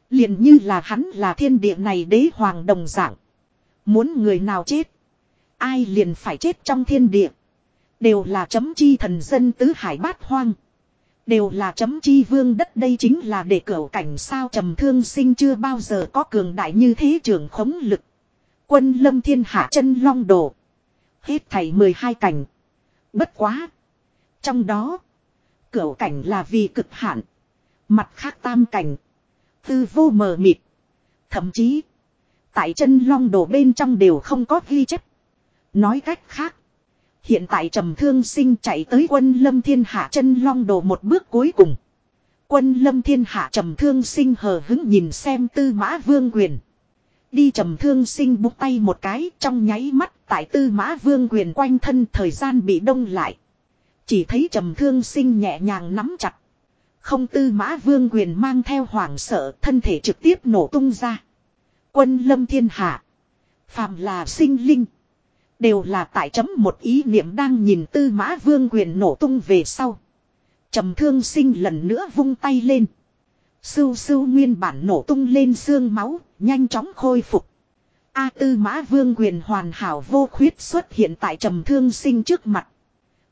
liền như là hắn là thiên địa này đế hoàng đồng dạng. Muốn người nào chết. Ai liền phải chết trong thiên địa. Đều là chấm chi thần dân tứ hải bát hoang. Đều là chấm chi vương đất đây chính là để cửu cảnh sao trầm thương sinh chưa bao giờ có cường đại như thế trường khống lực. Quân lâm thiên hạ chân long đồ. Hết thảy 12 cảnh. Bất quá. Trong đó. Cửu cảnh là vì cực hạn. Mặt khác tam cảnh. Tư vô mờ mịt. Thậm chí. Tại chân long đồ bên trong đều không có ghi chép. Nói cách khác. Hiện tại trầm thương sinh chạy tới quân lâm thiên hạ chân long đồ một bước cuối cùng. Quân lâm thiên hạ trầm thương sinh hờ hứng nhìn xem tư mã vương quyền. Đi trầm thương sinh búng tay một cái, trong nháy mắt, tại tư mã vương quyền quanh thân thời gian bị đông lại. Chỉ thấy trầm thương sinh nhẹ nhàng nắm chặt. Không tư mã vương quyền mang theo hoảng sợ thân thể trực tiếp nổ tung ra. Quân lâm thiên hạ. Phàm là sinh linh. Đều là tại chấm một ý niệm đang nhìn tư mã vương quyền nổ tung về sau. trầm thương sinh lần nữa vung tay lên. Sưu sưu nguyên bản nổ tung lên xương máu, nhanh chóng khôi phục. A tư mã vương quyền hoàn hảo vô khuyết xuất hiện tại trầm thương sinh trước mặt.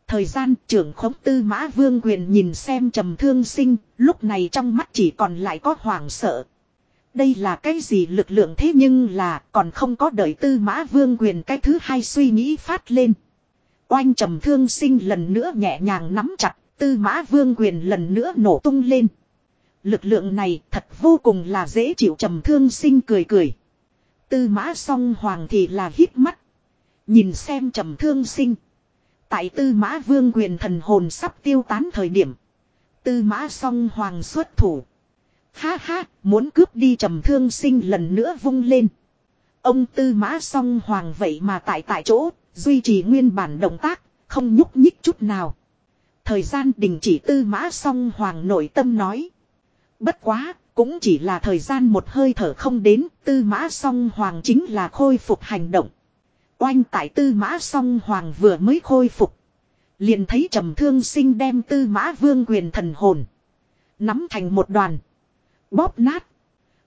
Thời gian trưởng khống tư mã vương quyền nhìn xem trầm thương sinh, lúc này trong mắt chỉ còn lại có hoảng sợ. Đây là cái gì lực lượng thế nhưng là còn không có đợi tư mã vương quyền cái thứ hai suy nghĩ phát lên. Oanh trầm thương sinh lần nữa nhẹ nhàng nắm chặt, tư mã vương quyền lần nữa nổ tung lên. Lực lượng này thật vô cùng là dễ chịu trầm thương sinh cười cười. Tư mã song hoàng thì là hít mắt. Nhìn xem trầm thương sinh. Tại tư mã vương quyền thần hồn sắp tiêu tán thời điểm. Tư mã song hoàng xuất thủ. Ha ha, muốn cướp đi trầm thương sinh lần nữa vung lên. Ông tư mã song hoàng vậy mà tại tại chỗ, duy trì nguyên bản động tác, không nhúc nhích chút nào. Thời gian đình chỉ tư mã song hoàng nội tâm nói. Bất quá, cũng chỉ là thời gian một hơi thở không đến, tư mã song hoàng chính là khôi phục hành động. Oanh tại tư mã song hoàng vừa mới khôi phục. Liền thấy trầm thương sinh đem tư mã vương quyền thần hồn. Nắm thành một đoàn. Bóp nát.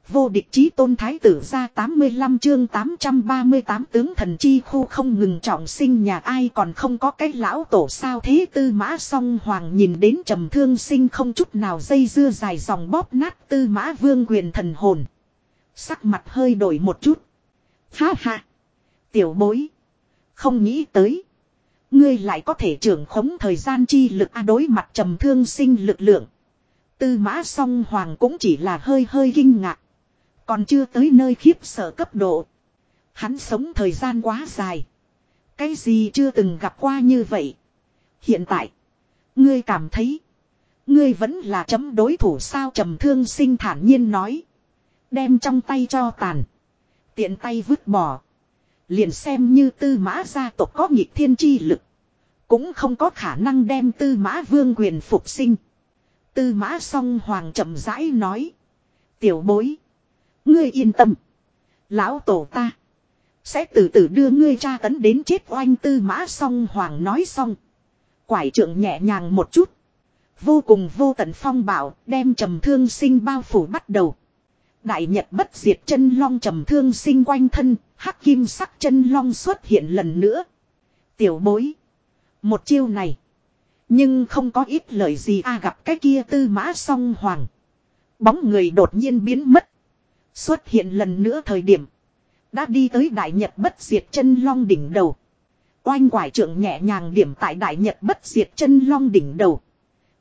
Vô địch chí tôn thái tử ra 85 chương 838 tướng thần chi khu không ngừng trọng sinh nhà ai còn không có cái lão tổ sao thế tư mã song hoàng nhìn đến trầm thương sinh không chút nào dây dưa dài dòng bóp nát tư mã vương quyền thần hồn. Sắc mặt hơi đổi một chút. Ha ha. Tiểu bối. Không nghĩ tới. Ngươi lại có thể trưởng khống thời gian chi lực a đối mặt trầm thương sinh lực lượng. Tư mã song hoàng cũng chỉ là hơi hơi kinh ngạc. Còn chưa tới nơi khiếp sợ cấp độ. Hắn sống thời gian quá dài. Cái gì chưa từng gặp qua như vậy. Hiện tại. Ngươi cảm thấy. Ngươi vẫn là chấm đối thủ sao trầm thương sinh thản nhiên nói. Đem trong tay cho tàn. Tiện tay vứt bỏ. Liền xem như tư mã gia tộc có nhịp thiên chi lực. Cũng không có khả năng đem tư mã vương quyền phục sinh. Tư mã song hoàng chậm rãi nói. Tiểu bối. Ngươi yên tâm. Lão tổ ta. Sẽ từ từ đưa ngươi tra tấn đến chết oanh tư mã song hoàng nói xong. Quải trưởng nhẹ nhàng một chút. Vô cùng vô tận phong bảo đem trầm thương sinh bao phủ bắt đầu. Đại Nhật bất diệt chân long trầm thương sinh quanh thân, hắc kim sắc chân long xuất hiện lần nữa. Tiểu bối. Một chiêu này. Nhưng không có ít lời gì a gặp cái kia tư mã song hoàng. Bóng người đột nhiên biến mất. Xuất hiện lần nữa thời điểm. Đã đi tới đại nhật bất diệt chân long đỉnh đầu. Oanh quải trưởng nhẹ nhàng điểm tại đại nhật bất diệt chân long đỉnh đầu.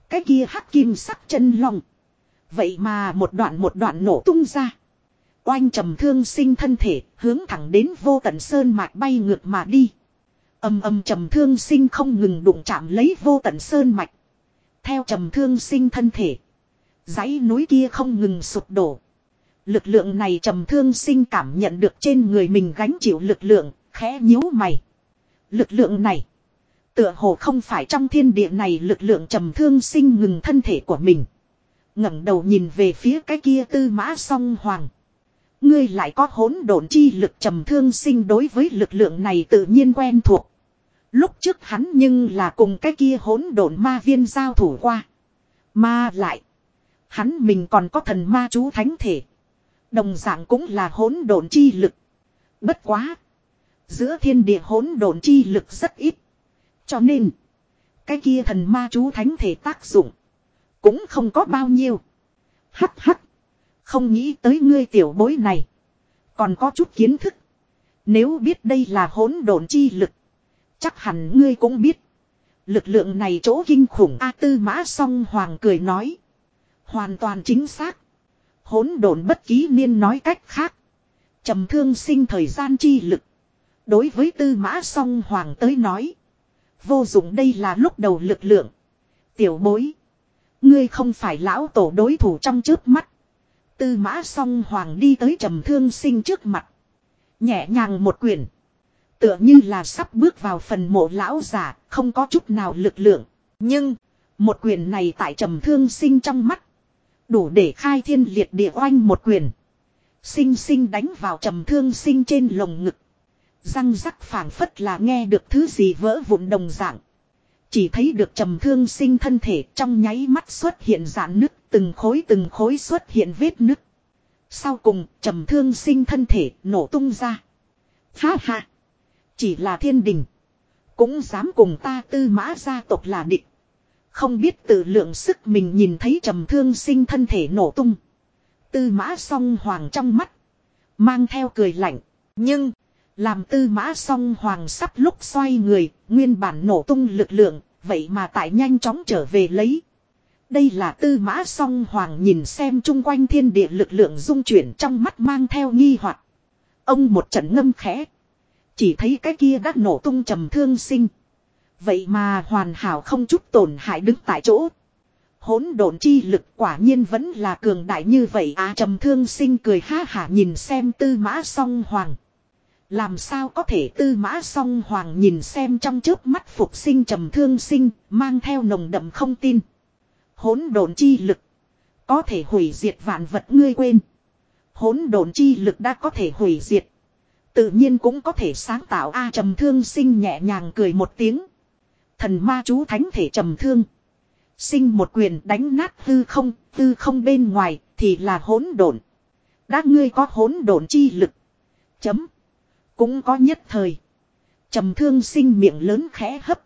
Cái kia hắc kim sắc chân long. Vậy mà một đoạn một đoạn nổ tung ra. Oanh trầm thương sinh thân thể hướng thẳng đến vô tận sơn mạch bay ngược mà đi. Âm âm trầm thương sinh không ngừng đụng chạm lấy vô tận sơn mạch. Theo trầm thương sinh thân thể. dãy núi kia không ngừng sụp đổ. Lực lượng này trầm thương sinh cảm nhận được trên người mình gánh chịu lực lượng, khẽ nhíu mày. Lực lượng này. Tựa hồ không phải trong thiên địa này lực lượng trầm thương sinh ngừng thân thể của mình ngẩng đầu nhìn về phía cái kia tư mã song hoàng. Ngươi lại có hỗn độn chi lực trầm thương sinh đối với lực lượng này tự nhiên quen thuộc. Lúc trước hắn nhưng là cùng cái kia hỗn độn ma viên giao thủ qua. Mà lại. Hắn mình còn có thần ma chú thánh thể. Đồng dạng cũng là hỗn độn chi lực. Bất quá. Giữa thiên địa hỗn độn chi lực rất ít. Cho nên. Cái kia thần ma chú thánh thể tác dụng. Cũng không có bao nhiêu. Hắc hắc. Không nghĩ tới ngươi tiểu bối này. Còn có chút kiến thức. Nếu biết đây là hỗn độn chi lực. Chắc hẳn ngươi cũng biết. Lực lượng này chỗ kinh khủng A tư mã song hoàng cười nói. Hoàn toàn chính xác. Hỗn độn bất ký niên nói cách khác. trầm thương sinh thời gian chi lực. Đối với tư mã song hoàng tới nói. Vô dụng đây là lúc đầu lực lượng. Tiểu bối. Ngươi không phải lão tổ đối thủ trong trước mắt. Tư mã song hoàng đi tới trầm thương sinh trước mặt. Nhẹ nhàng một quyển. Tựa như là sắp bước vào phần mộ lão giả, không có chút nào lực lượng. Nhưng, một quyền này tại trầm thương sinh trong mắt. Đủ để khai thiên liệt địa oanh một quyền. Sinh sinh đánh vào trầm thương sinh trên lồng ngực. Răng rắc phảng phất là nghe được thứ gì vỡ vụn đồng dạng. Chỉ thấy được trầm thương sinh thân thể trong nháy mắt xuất hiện giãn nứt, từng khối từng khối xuất hiện vết nứt. Sau cùng, trầm thương sinh thân thể nổ tung ra. Ha ha! Chỉ là thiên đình. Cũng dám cùng ta tư mã gia tộc là địch. Không biết tự lượng sức mình nhìn thấy trầm thương sinh thân thể nổ tung. Tư mã song hoàng trong mắt. Mang theo cười lạnh. Nhưng, làm tư mã song hoàng sắp lúc xoay người, nguyên bản nổ tung lực lượng, vậy mà tại nhanh chóng trở về lấy. Đây là tư mã song hoàng nhìn xem chung quanh thiên địa lực lượng dung chuyển trong mắt mang theo nghi hoặc Ông một trận ngâm khẽ. Chỉ thấy cái kia đã nổ tung trầm thương sinh. Vậy mà hoàn hảo không chút tổn hại đứng tại chỗ. Hỗn độn chi lực quả nhiên vẫn là cường đại như vậy à trầm thương sinh cười ha hả nhìn xem tư mã song hoàng. Làm sao có thể tư mã song hoàng nhìn xem trong trước mắt phục sinh trầm thương sinh, mang theo nồng đậm không tin. Hỗn độn chi lực. Có thể hủy diệt vạn vật ngươi quên. Hỗn độn chi lực đã có thể hủy diệt. Tự nhiên cũng có thể sáng tạo A trầm thương sinh nhẹ nhàng cười một tiếng. Thần ma chú thánh thể trầm thương. Sinh một quyền đánh nát hư không, hư không bên ngoài thì là hỗn độn. Đã ngươi có hỗn độn chi lực. Chấm. Cũng có nhất thời. Trầm thương sinh miệng lớn khẽ hấp.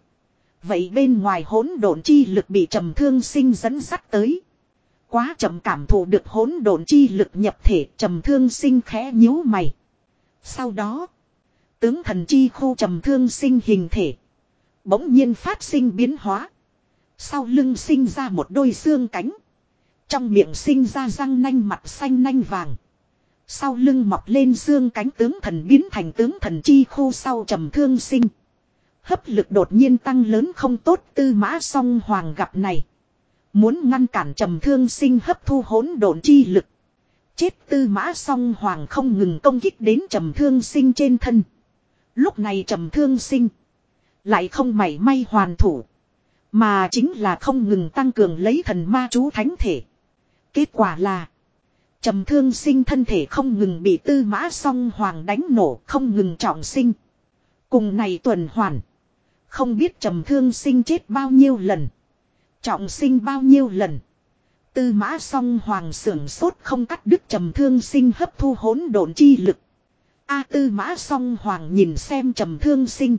Vậy bên ngoài hỗn độn chi lực bị trầm thương sinh dẫn sắt tới. Quá chậm cảm thụ được hỗn độn chi lực nhập thể trầm thương sinh khẽ nhíu mày. Sau đó, tướng thần chi khu trầm thương sinh hình thể. Bỗng nhiên phát sinh biến hóa. Sau lưng sinh ra một đôi xương cánh. Trong miệng sinh ra răng nanh mặt xanh nanh vàng. Sau lưng mọc lên xương cánh tướng thần biến thành tướng thần chi khô sau trầm thương sinh. Hấp lực đột nhiên tăng lớn không tốt, tư mã song hoàng gặp này. Muốn ngăn cản trầm thương sinh hấp thu hỗn độn chi lực. Chết tư mã song hoàng không ngừng công kích đến trầm thương sinh trên thân. Lúc này trầm thương sinh. Lại không mảy may hoàn thủ. Mà chính là không ngừng tăng cường lấy thần ma chú thánh thể. Kết quả là. Trầm thương sinh thân thể không ngừng bị tư mã song hoàng đánh nổ, không ngừng trọng sinh. Cùng này tuần hoàn. Không biết trầm thương sinh chết bao nhiêu lần. Trọng sinh bao nhiêu lần. Tư mã song hoàng sưởng sốt không cắt đứt trầm thương sinh hấp thu hỗn độn chi lực. A tư mã song hoàng nhìn xem trầm thương sinh.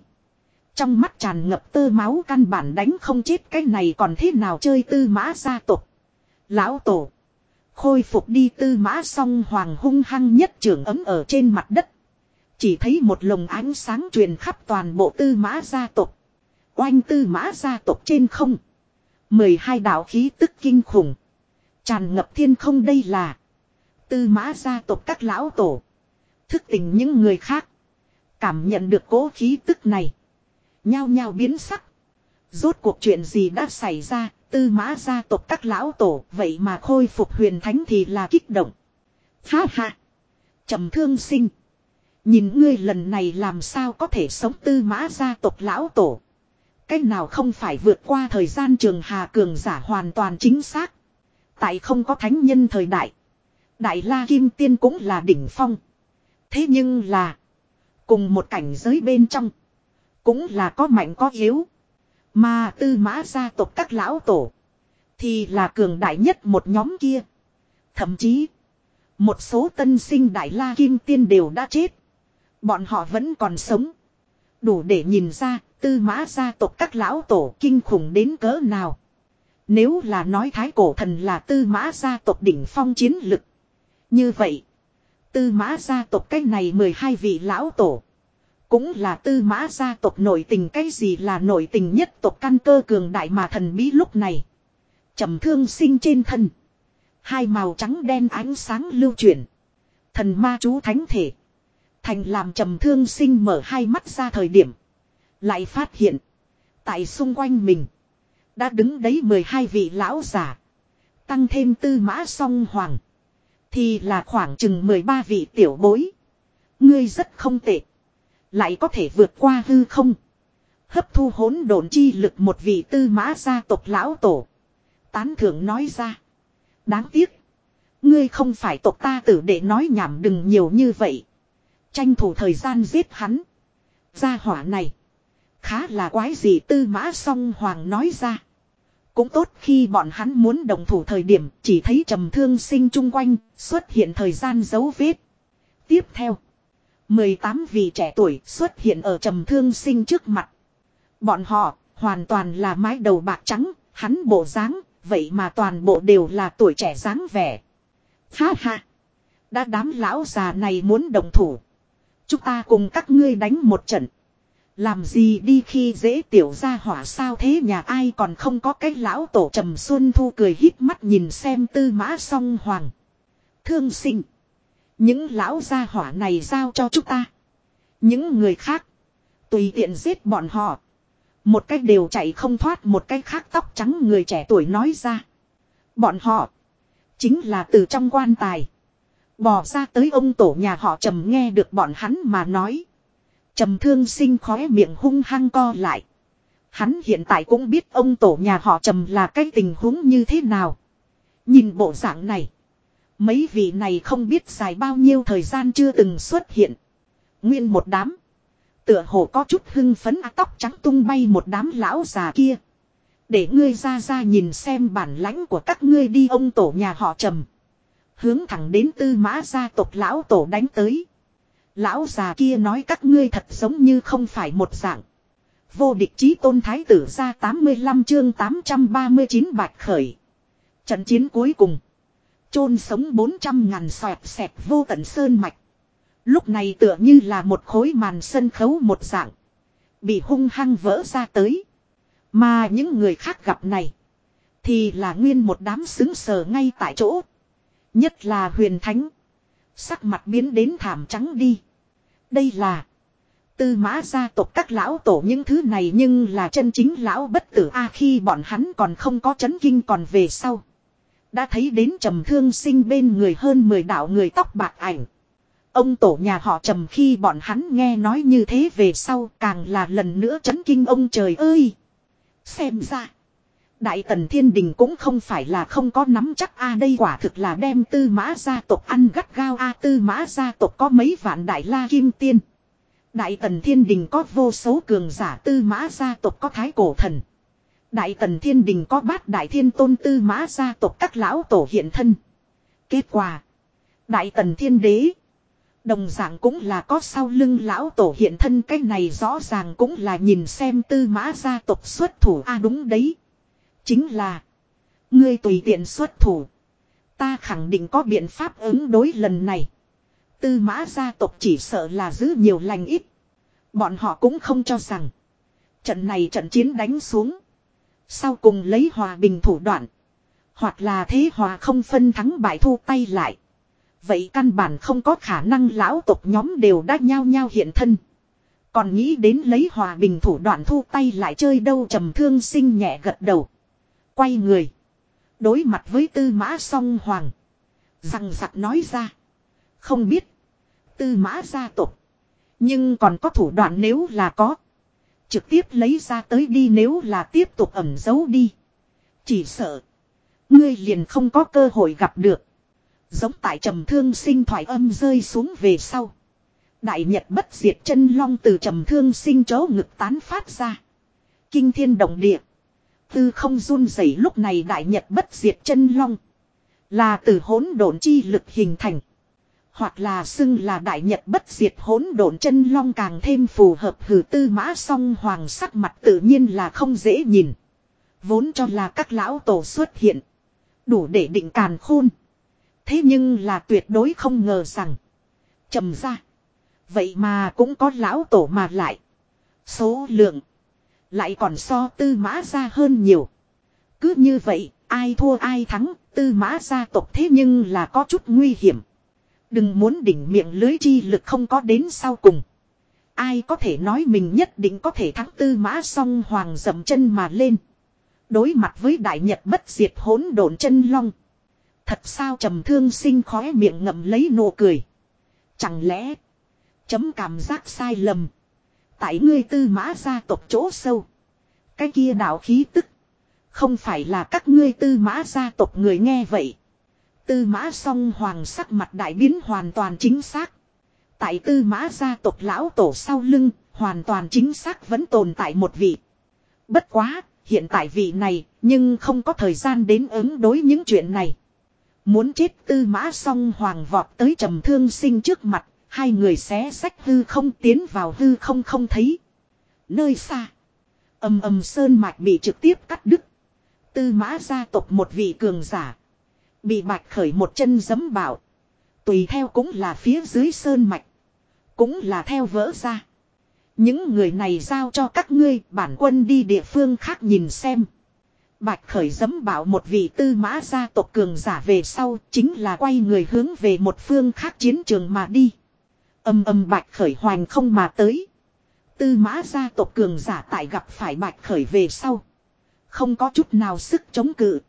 Trong mắt tràn ngập tơ máu, căn bản đánh không chết cái này còn thế nào chơi tư mã gia tộc. Lão tổ. Khôi phục đi tư mã song hoàng hung hăng nhất trưởng ấm ở trên mặt đất. Chỉ thấy một lồng ánh sáng truyền khắp toàn bộ tư mã gia tộc. Oanh tư mã gia tộc trên không. mười hai đạo khí tức kinh khủng. Tràn ngập thiên không đây là. Tư mã gia tộc các lão tổ. Thức tỉnh những người khác. Cảm nhận được cố khí tức này. Nhao nhao biến sắc. Rốt cuộc chuyện gì đã xảy ra. Tư mã gia tộc các lão tổ. Vậy mà khôi phục huyền thánh thì là kích động. Ha ha. trầm thương sinh. Nhìn ngươi lần này làm sao có thể sống tư mã gia tộc lão tổ. Cách nào không phải vượt qua thời gian trường hà cường giả hoàn toàn chính xác. Tại không có thánh nhân thời đại. Đại la kim tiên cũng là đỉnh phong. Thế nhưng là. Cùng một cảnh giới bên trong. Cũng là có mạnh có yếu. Mà tư mã gia tộc các lão tổ. Thì là cường đại nhất một nhóm kia. Thậm chí. Một số tân sinh đại la kim tiên đều đã chết. Bọn họ vẫn còn sống. Đủ để nhìn ra tư mã gia tộc các lão tổ kinh khủng đến cỡ nào. Nếu là nói thái cổ thần là tư mã gia tộc đỉnh phong chiến lực. Như vậy. Tư mã gia tộc cái này 12 vị lão tổ. Cũng là tư mã gia tộc nổi tình, cái gì là nổi tình nhất tộc căn cơ cường đại mà thần bí lúc này. trầm thương sinh trên thân. Hai màu trắng đen ánh sáng lưu chuyển. Thần ma chú thánh thể. Thành làm trầm thương sinh mở hai mắt ra thời điểm. Lại phát hiện. Tại xung quanh mình. Đã đứng đấy 12 vị lão giả. Tăng thêm tư mã song hoàng. Thì là khoảng chừng 13 vị tiểu bối. Ngươi rất không tệ. Lại có thể vượt qua hư không. Hấp thu hỗn độn chi lực một vị tư mã gia tộc lão tổ. Tán thưởng nói ra. Đáng tiếc. Ngươi không phải tộc ta tử để nói nhảm đừng nhiều như vậy. Tranh thủ thời gian giết hắn. Gia hỏa này. Khá là quái gì tư mã song hoàng nói ra. Cũng tốt khi bọn hắn muốn đồng thủ thời điểm, chỉ thấy trầm thương sinh chung quanh, xuất hiện thời gian dấu vết. Tiếp theo. 18 vị trẻ tuổi xuất hiện ở trầm thương sinh trước mặt. Bọn họ hoàn toàn là mái đầu bạc trắng, hắn bộ dáng, vậy mà toàn bộ đều là tuổi trẻ dáng vẻ. Ha ha. Đã đám lão già này muốn đồng thủ. Chúng ta cùng các ngươi đánh một trận. Làm gì đi khi dễ tiểu ra hỏa sao thế nhà ai còn không có cái lão tổ trầm xuân thu cười hít mắt nhìn xem tư mã song hoàng. Thương sinh. Những lão gia hỏa này giao cho chúng ta. Những người khác. Tùy tiện giết bọn họ. Một cách đều chạy không thoát, một cách khác tóc trắng người trẻ tuổi nói ra. Bọn họ. Chính là từ trong quan tài. Bỏ ra tới ông tổ nhà họ trầm nghe được bọn hắn mà nói. Trầm thương sinh khóe miệng hung hăng co lại. Hắn hiện tại cũng biết ông tổ nhà họ trầm là cái tình huống như thế nào. Nhìn bộ dạng này. Mấy vị này không biết dài bao nhiêu thời gian chưa từng xuất hiện. Nguyên một đám. Tựa hồ có chút hưng phấn á tóc trắng tung bay một đám lão già kia. Để ngươi ra ra nhìn xem bản lãnh của các ngươi đi, ông tổ nhà họ trầm. Hướng thẳng đến tư mã gia tộc lão tổ đánh tới. Lão già kia nói các ngươi thật giống như không phải một dạng. Vô địch chí tôn thái tử ra 85 chương 839 bạch khởi. Trận chiến cuối cùng chôn sống 400 ngàn xoẹt xẹt vô tận sơn mạch. Lúc này tựa như là một khối màn sân khấu một dạng. Bị hung hăng vỡ ra tới. Mà những người khác gặp này. Thì là nguyên một đám xứng sờ ngay tại chỗ. Nhất là huyền thánh. Sắc mặt biến đến thảm trắng đi. Đây là. Tư mã gia tộc các lão tổ những thứ này nhưng là chân chính lão bất tử a khi bọn hắn còn không có chấn kinh còn về sau. Đã thấy đến trầm thương sinh bên người hơn 10 đạo người tóc bạc ảnh. Ông tổ nhà họ trầm khi bọn hắn nghe nói như thế về sau càng là lần nữa chấn kinh ông trời ơi. Xem ra. Đại tần thiên đình cũng không phải là không có nắm chắc a, đây quả thực là đem tư mã gia tộc ăn gắt gao a, tư mã gia tộc có mấy vạn đại la kim tiên. Đại tần thiên đình có vô số cường giả, tư mã gia tộc có thái cổ thần. Đại tần thiên đình có bát đại thiên tôn tư mã gia tộc các lão tổ hiện thân. Kết quả. Đại tần thiên đế. Đồng dạng cũng là có sau lưng lão tổ hiện thân cái này rõ ràng cũng là nhìn xem tư mã gia tộc xuất thủ a đúng đấy. Chính là. Ngươi tùy tiện xuất thủ. Ta khẳng định có biện pháp ứng đối lần này. Tư mã gia tộc chỉ sợ là giữ nhiều lành ít. Bọn họ cũng không cho rằng. Trận này trận chiến đánh xuống. Sau cùng lấy hòa bình thủ đoạn. Hoặc là thế hòa không phân thắng bại thu tay lại. Vậy căn bản không có khả năng lão tộc nhóm đều đã nhao nhao hiện thân. Còn nghĩ đến lấy hòa bình thủ đoạn thu tay lại chơi đâu trầm thương sinh nhẹ gật đầu. Quay người. Đối mặt với tư mã song hoàng. Rằng giặc nói ra. Không biết. Tư mã gia tộc. Nhưng còn có thủ đoạn nếu là có. Trực tiếp lấy ra tới đi nếu là tiếp tục ẩn giấu đi. Chỉ sợ. Ngươi liền không có cơ hội gặp được. Giống tại trầm thương sinh thoại âm rơi xuống về sau. Đại Nhật bất diệt chân long từ trầm thương sinh chỗ ngực tán phát ra. Kinh thiên động địa. Tư không run rẩy lúc này đại nhật bất diệt chân long. Là từ hỗn độn chi lực hình thành. Hoặc là xưng là đại nhật bất diệt hỗn độn chân long càng thêm phù hợp hử tư mã song hoàng sắc mặt tự nhiên là không dễ nhìn. Vốn cho là các lão tổ xuất hiện. Đủ để định càn khôn. Thế nhưng là tuyệt đối không ngờ rằng. trầm ra. Vậy mà cũng có lão tổ mà lại. Số lượng. Lại còn so tư mã ra hơn nhiều. Cứ như vậy, ai thua ai thắng, tư mã gia tộc thế nhưng là có chút nguy hiểm. Đừng muốn đỉnh miệng lưới chi lực không có đến sau cùng. Ai có thể nói mình nhất định có thể thắng tư mã song hoàng dậm chân mà lên. Đối mặt với đại nhật bất diệt hỗn độn chân long. Thật sao trầm thương sinh khóe miệng ngậm lấy nụ cười. Chẳng lẽ. Chấm cảm giác sai lầm. Tại ngươi tư mã gia tộc chỗ sâu. Cái kia đạo khí tức. Không phải là các ngươi tư mã gia tộc người nghe vậy. Tư mã song hoàng sắc mặt đại biến hoàn toàn chính xác. Tại tư mã gia tộc lão tổ sau lưng, hoàn toàn chính xác vẫn tồn tại một vị. Bất quá, hiện tại vị này, nhưng không có thời gian đến ứng đối những chuyện này. Muốn chết tư mã song hoàng vọt tới trầm thương sinh trước mặt, hai người xé sách hư không tiến vào hư không không thấy. Nơi xa, ầm ầm sơn mạch bị trực tiếp cắt đứt. Tư mã gia tộc một vị cường giả. Bị bạch khởi một chân giấm bảo. Tùy theo cũng là phía dưới sơn mạch. Cũng là theo vỡ ra. Những người này giao cho các ngươi, bản quân đi địa phương khác nhìn xem. Bạch khởi dấm bảo một vị tư mã gia tộc cường giả về sau, chính là quay người hướng về một phương khác chiến trường mà đi. Âm âm bạch khởi hoành không mà tới. Tư mã gia tộc cường giả tại gặp phải bạch khởi về sau. Không có chút nào sức chống cự.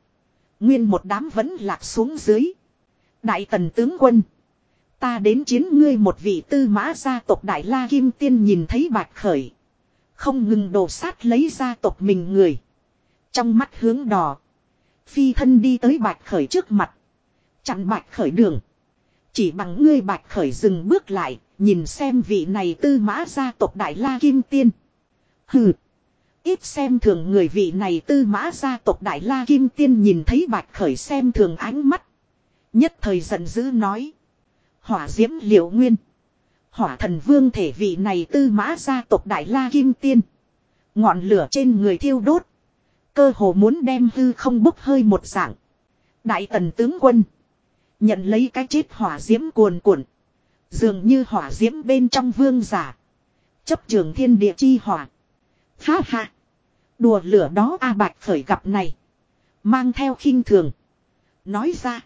Nguyên một đám vẫn lạc xuống dưới. Đại tần tướng quân. Ta đến chiến ngươi một vị tư mã gia tộc Đại La Kim Tiên nhìn thấy bạch khởi. Không ngừng đổ sát lấy gia tộc mình người. Trong mắt hướng đỏ. Phi thân đi tới bạch khởi trước mặt. Chặn bạch khởi đường. Chỉ bằng ngươi bạch khởi dừng bước lại. Nhìn xem vị này tư mã gia tộc Đại La Kim Tiên. Hừ. Ít xem thường người vị này tư mã gia tộc Đại La Kim Tiên nhìn thấy bạch khởi xem thường ánh mắt. Nhất thời giận dữ nói. Hỏa diễm liệu nguyên. Hỏa thần vương thể vị này tư mã gia tộc Đại La Kim Tiên. Ngọn lửa trên người thiêu đốt. Cơ hồ muốn đem hư không bốc hơi một dạng. Đại tần tướng quân. Nhận lấy cái chết hỏa diễm cuồn cuộn. Dường như hỏa diễm bên trong vương giả. Chấp trường thiên địa chi hỏa. Ha ha. Đùa lửa đó A Bạch khởi gặp này. Mang theo khinh thường. Nói ra.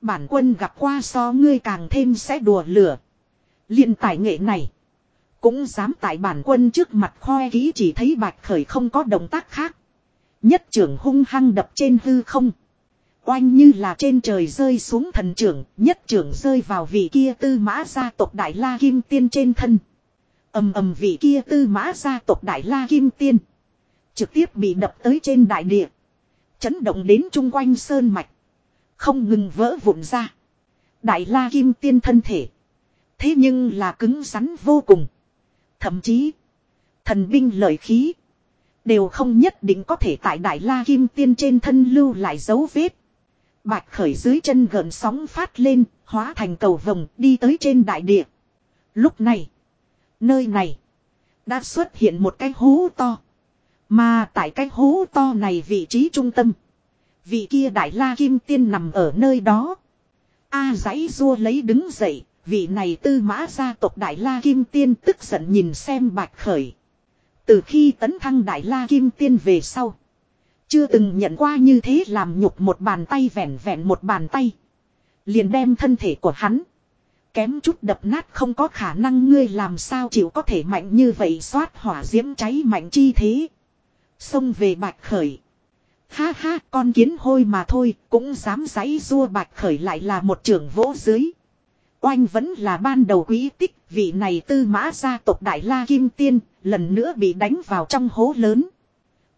Bản quân gặp qua so ngươi càng thêm sẽ đùa lửa. liền tài nghệ này. Cũng dám tại bản quân trước mặt khoe ký chỉ thấy bạch khởi không có động tác khác. Nhất trưởng hung hăng đập trên hư không. Oanh như là trên trời rơi xuống thần trưởng, nhất trưởng rơi vào vị kia tư mã gia tộc Đại La Kim Tiên trên thân ầm ầm vị kia tư mã gia tộc Đại La Kim Tiên. Trực tiếp bị đập tới trên đại địa. Chấn động đến chung quanh sơn mạch. Không ngừng vỡ vụn ra. Đại la kim tiên thân thể. Thế nhưng là cứng rắn vô cùng. Thậm chí. Thần binh lợi khí. Đều không nhất định có thể tại đại la kim tiên trên thân lưu lại dấu vết. Bạch khởi dưới chân gợn sóng phát lên. Hóa thành cầu vồng đi tới trên đại địa. Lúc này. Nơi này. Đã xuất hiện một cái hố to. Mà tại cái hố to này vị trí trung tâm. Vị kia đại la kim tiên nằm ở nơi đó. A giấy rua lấy đứng dậy, vị này tư mã gia tộc đại la kim tiên tức giận nhìn xem bạch khởi. Từ khi tấn thăng đại la kim tiên về sau. Chưa từng nhận qua như thế làm nhục một bàn tay vẹn vẹn một bàn tay. Liền đem thân thể của hắn. Kém chút đập nát không có khả năng ngươi làm sao chịu có thể mạnh như vậy xoát hỏa diễm cháy mạnh chi thế. Xông về bạch khởi. Ha ha, con kiến hôi mà thôi, cũng dám giấy rua bạch khởi lại là một trưởng vỗ dưới. Oanh vẫn là ban đầu quý tích, vị này tư mã gia tộc Đại La Kim Tiên, lần nữa bị đánh vào trong hố lớn.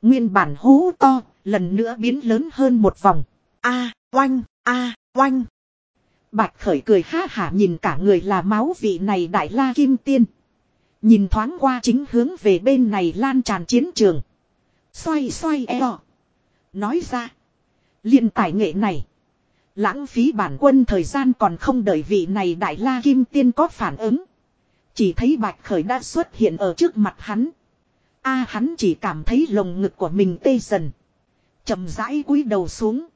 Nguyên bản hố to, lần nữa biến lớn hơn một vòng. A, oanh a, oanh. Bạch khởi cười ha hả nhìn cả người là máu vị này Đại La Kim Tiên. Nhìn thoáng qua chính hướng về bên này lan tràn chiến trường. Xoay xoay eo. Nói ra. liền tài nghệ này. Lãng phí bản quân thời gian còn không đợi vị này đại la kim tiên có phản ứng. Chỉ thấy bạch khởi đã xuất hiện ở trước mặt hắn. A à, hắn chỉ cảm thấy lồng ngực của mình tê dần. chậm rãi cúi đầu xuống.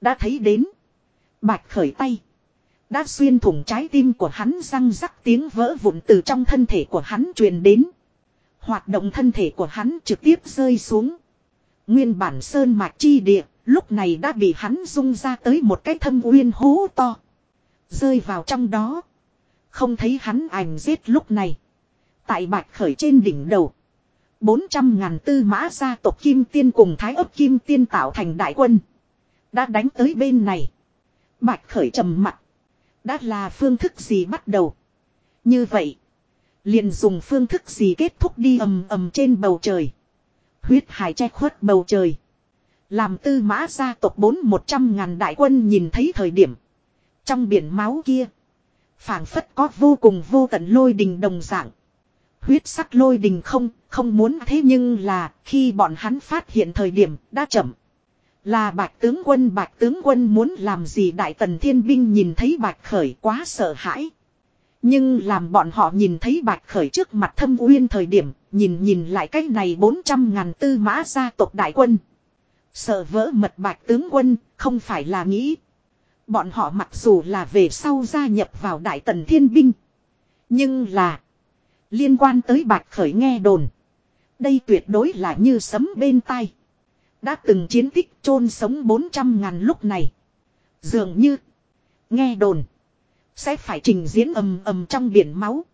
Đã thấy đến. Bạch khởi tay. Đã xuyên thủng trái tim của hắn răng rắc tiếng vỡ vụn từ trong thân thể của hắn truyền đến. Hoạt động thân thể của hắn trực tiếp rơi xuống. Nguyên bản sơn mạch chi địa, lúc này đã bị hắn dung ra tới một cái thâm uyên hố to. Rơi vào trong đó. Không thấy hắn ảnh giết lúc này. Tại bạch khởi trên đỉnh đầu. 400 ngàn tư mã gia tộc Kim Tiên cùng Thái ấp Kim Tiên tạo thành đại quân. Đã đánh tới bên này. Bạch khởi trầm mặt. Đã là phương thức gì bắt đầu. Như vậy. Liền dùng phương thức gì kết thúc đi ầm ầm trên bầu trời. Huyết hải che khuất bầu trời. Làm tư mã gia tộc bốn một trăm ngàn đại quân nhìn thấy thời điểm. Trong biển máu kia. phảng phất có vô cùng vô tận lôi đình đồng dạng. Huyết sắc lôi đình không, không muốn thế nhưng là khi bọn hắn phát hiện thời điểm đã chậm. Là bạch tướng quân bạch tướng quân muốn làm gì đại tần thiên binh nhìn thấy bạch khởi quá sợ hãi. Nhưng làm bọn họ nhìn thấy bạch khởi trước mặt thâm uyên thời điểm, nhìn nhìn lại cái này 400 ngàn tư mã gia tộc đại quân. Sợ vỡ mật bạch tướng quân, không phải là nghĩ. Bọn họ mặc dù là về sau gia nhập vào đại tần thiên binh. Nhưng là liên quan tới bạch khởi nghe đồn. Đây tuyệt đối là như sấm bên tai. Đã từng chiến tích chôn sống 400 ngàn lúc này. Dường như, nghe đồn, sẽ phải trình diễn ầm ầm trong biển máu.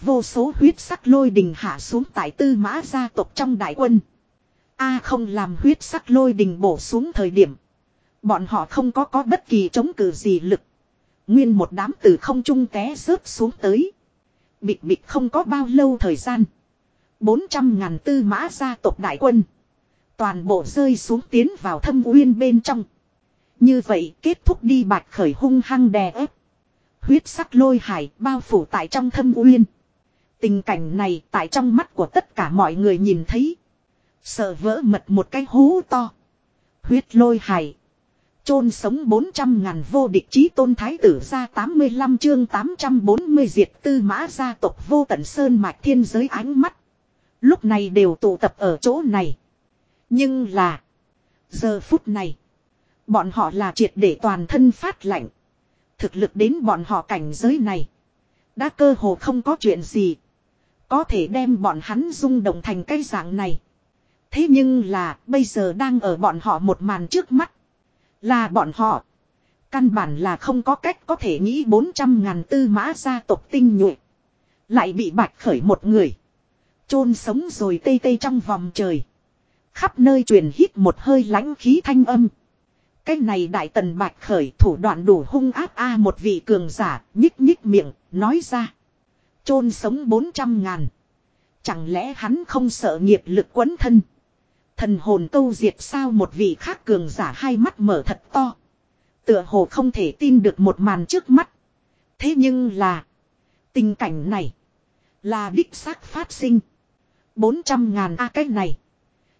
Vô số huyết sắc lôi đình hạ xuống tại tư mã gia tộc trong đại quân. A không làm huyết sắc lôi đình bổ xuống thời điểm. Bọn họ không có có bất kỳ chống cự gì lực. Nguyên một đám từ không trung té rớt xuống tới. Bịt bịt không có bao lâu thời gian. 400 ngàn tư mã gia tộc đại quân. Toàn bộ rơi xuống tiến vào thâm uyên bên trong. Như vậy kết thúc đi bạch khởi hung hăng đè ép. Huyết sắc lôi hải bao phủ tại trong thâm uyên. Tình cảnh này tại trong mắt của tất cả mọi người nhìn thấy. Sợ vỡ mật một cái hú to. Huyết lôi hải. chôn sống 400 ngàn vô địch chí tôn thái tử ra 85 chương 840 diệt tư mã gia tộc vô tận sơn mạch thiên giới ánh mắt. Lúc này đều tụ tập ở chỗ này. Nhưng là. Giờ phút này. Bọn họ là triệt để toàn thân phát lạnh. Thực lực đến bọn họ cảnh giới này. Đã cơ hồ không có chuyện gì. Có thể đem bọn hắn rung động thành cái dạng này. Thế nhưng là, bây giờ đang ở bọn họ một màn trước mắt. Là bọn họ. Căn bản là không có cách có thể nghĩ 400 ngàn tư mã gia tộc tinh nhuệ. Lại bị bạch khởi một người. chôn sống rồi tê tê trong vòng trời. Khắp nơi truyền hít một hơi lãnh khí thanh âm. Cái này đại tần bạch khởi thủ đoạn đủ hung áp a một vị cường giả, nhích nhích miệng, nói ra. chôn sống 400 ngàn. Chẳng lẽ hắn không sợ nghiệp lực quấn thân. Thần hồn câu diệt sao một vị khác cường giả hai mắt mở thật to. Tựa hồ không thể tin được một màn trước mắt. Thế nhưng là. Tình cảnh này. Là đích xác phát sinh. 400 ngàn a cái này.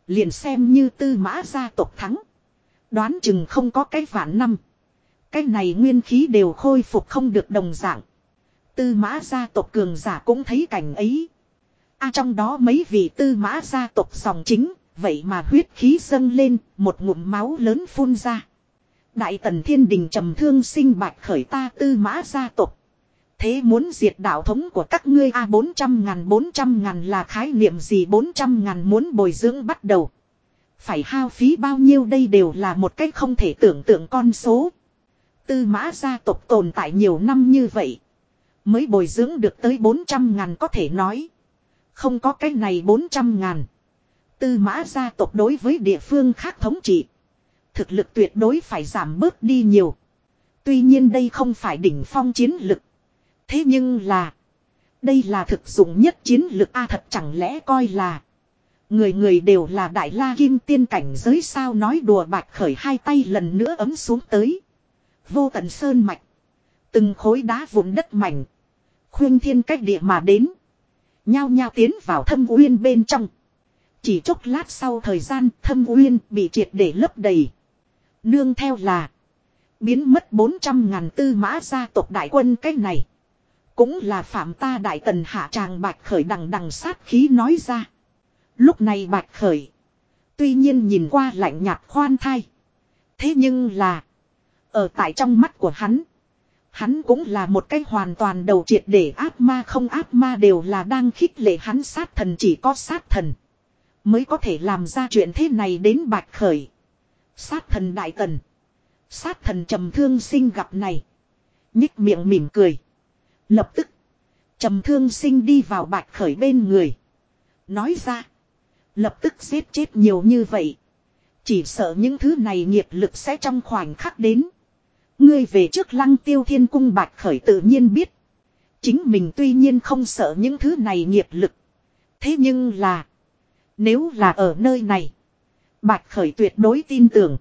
Liền xem như tư mã gia tộc thắng. Đoán chừng không có cái vạn năm. Cái này nguyên khí đều khôi phục không được đồng dạng. Tư mã gia tộc cường giả cũng thấy cảnh ấy. A trong đó mấy vị tư mã gia tộc dòng chính, vậy mà huyết khí dâng lên, một ngụm máu lớn phun ra. Đại tần thiên đình trầm thương sinh bạch khởi ta tư mã gia tộc. Thế muốn diệt đạo thống của các ngươi A 400 ngàn 400 ngàn là khái niệm gì 400 ngàn muốn bồi dưỡng bắt đầu. Phải hao phí bao nhiêu đây đều là một cách không thể tưởng tượng con số. Tư mã gia tộc tồn tại nhiều năm như vậy. Mới bồi dưỡng được tới 400 ngàn có thể nói. Không có cái này 400 ngàn. Tư mã gia tộc đối với địa phương khác thống trị. Thực lực tuyệt đối phải giảm bớt đi nhiều. Tuy nhiên đây không phải đỉnh phong chiến lực. Thế nhưng là. Đây là thực dụng nhất chiến lược A thật chẳng lẽ coi là. Người người đều là đại la kim tiên cảnh giới sao nói đùa bạch khởi hai tay lần nữa ấm xuống tới. Vô tận sơn mạch. Từng khối đá vụn đất mảnh. Khuyên thiên cách địa mà đến. Nhao nhao tiến vào thâm uyên bên trong. Chỉ chốc lát sau thời gian thâm uyên bị triệt để lấp đầy. Nương theo là. Biến mất 400 ngàn tư mã gia tộc đại quân cách này. Cũng là phạm ta đại tần hạ tràng bạch khởi đằng đằng sát khí nói ra. Lúc này bạch khởi. Tuy nhiên nhìn qua lạnh nhạt khoan thai. Thế nhưng là. Ở tại trong mắt của hắn. Hắn cũng là một cái hoàn toàn đầu triệt để ác ma không ác ma đều là đang khích lệ hắn sát thần chỉ có sát thần. Mới có thể làm ra chuyện thế này đến bạch khởi. Sát thần đại tần. Sát thần trầm thương sinh gặp này. Nhích miệng mỉm cười. Lập tức. Trầm thương sinh đi vào bạch khởi bên người. Nói ra. Lập tức giết chết nhiều như vậy. Chỉ sợ những thứ này nghiệp lực sẽ trong khoảnh khắc đến. Ngươi về trước lăng tiêu thiên cung bạch khởi tự nhiên biết. Chính mình tuy nhiên không sợ những thứ này nghiệp lực. Thế nhưng là. Nếu là ở nơi này. Bạch khởi tuyệt đối tin tưởng.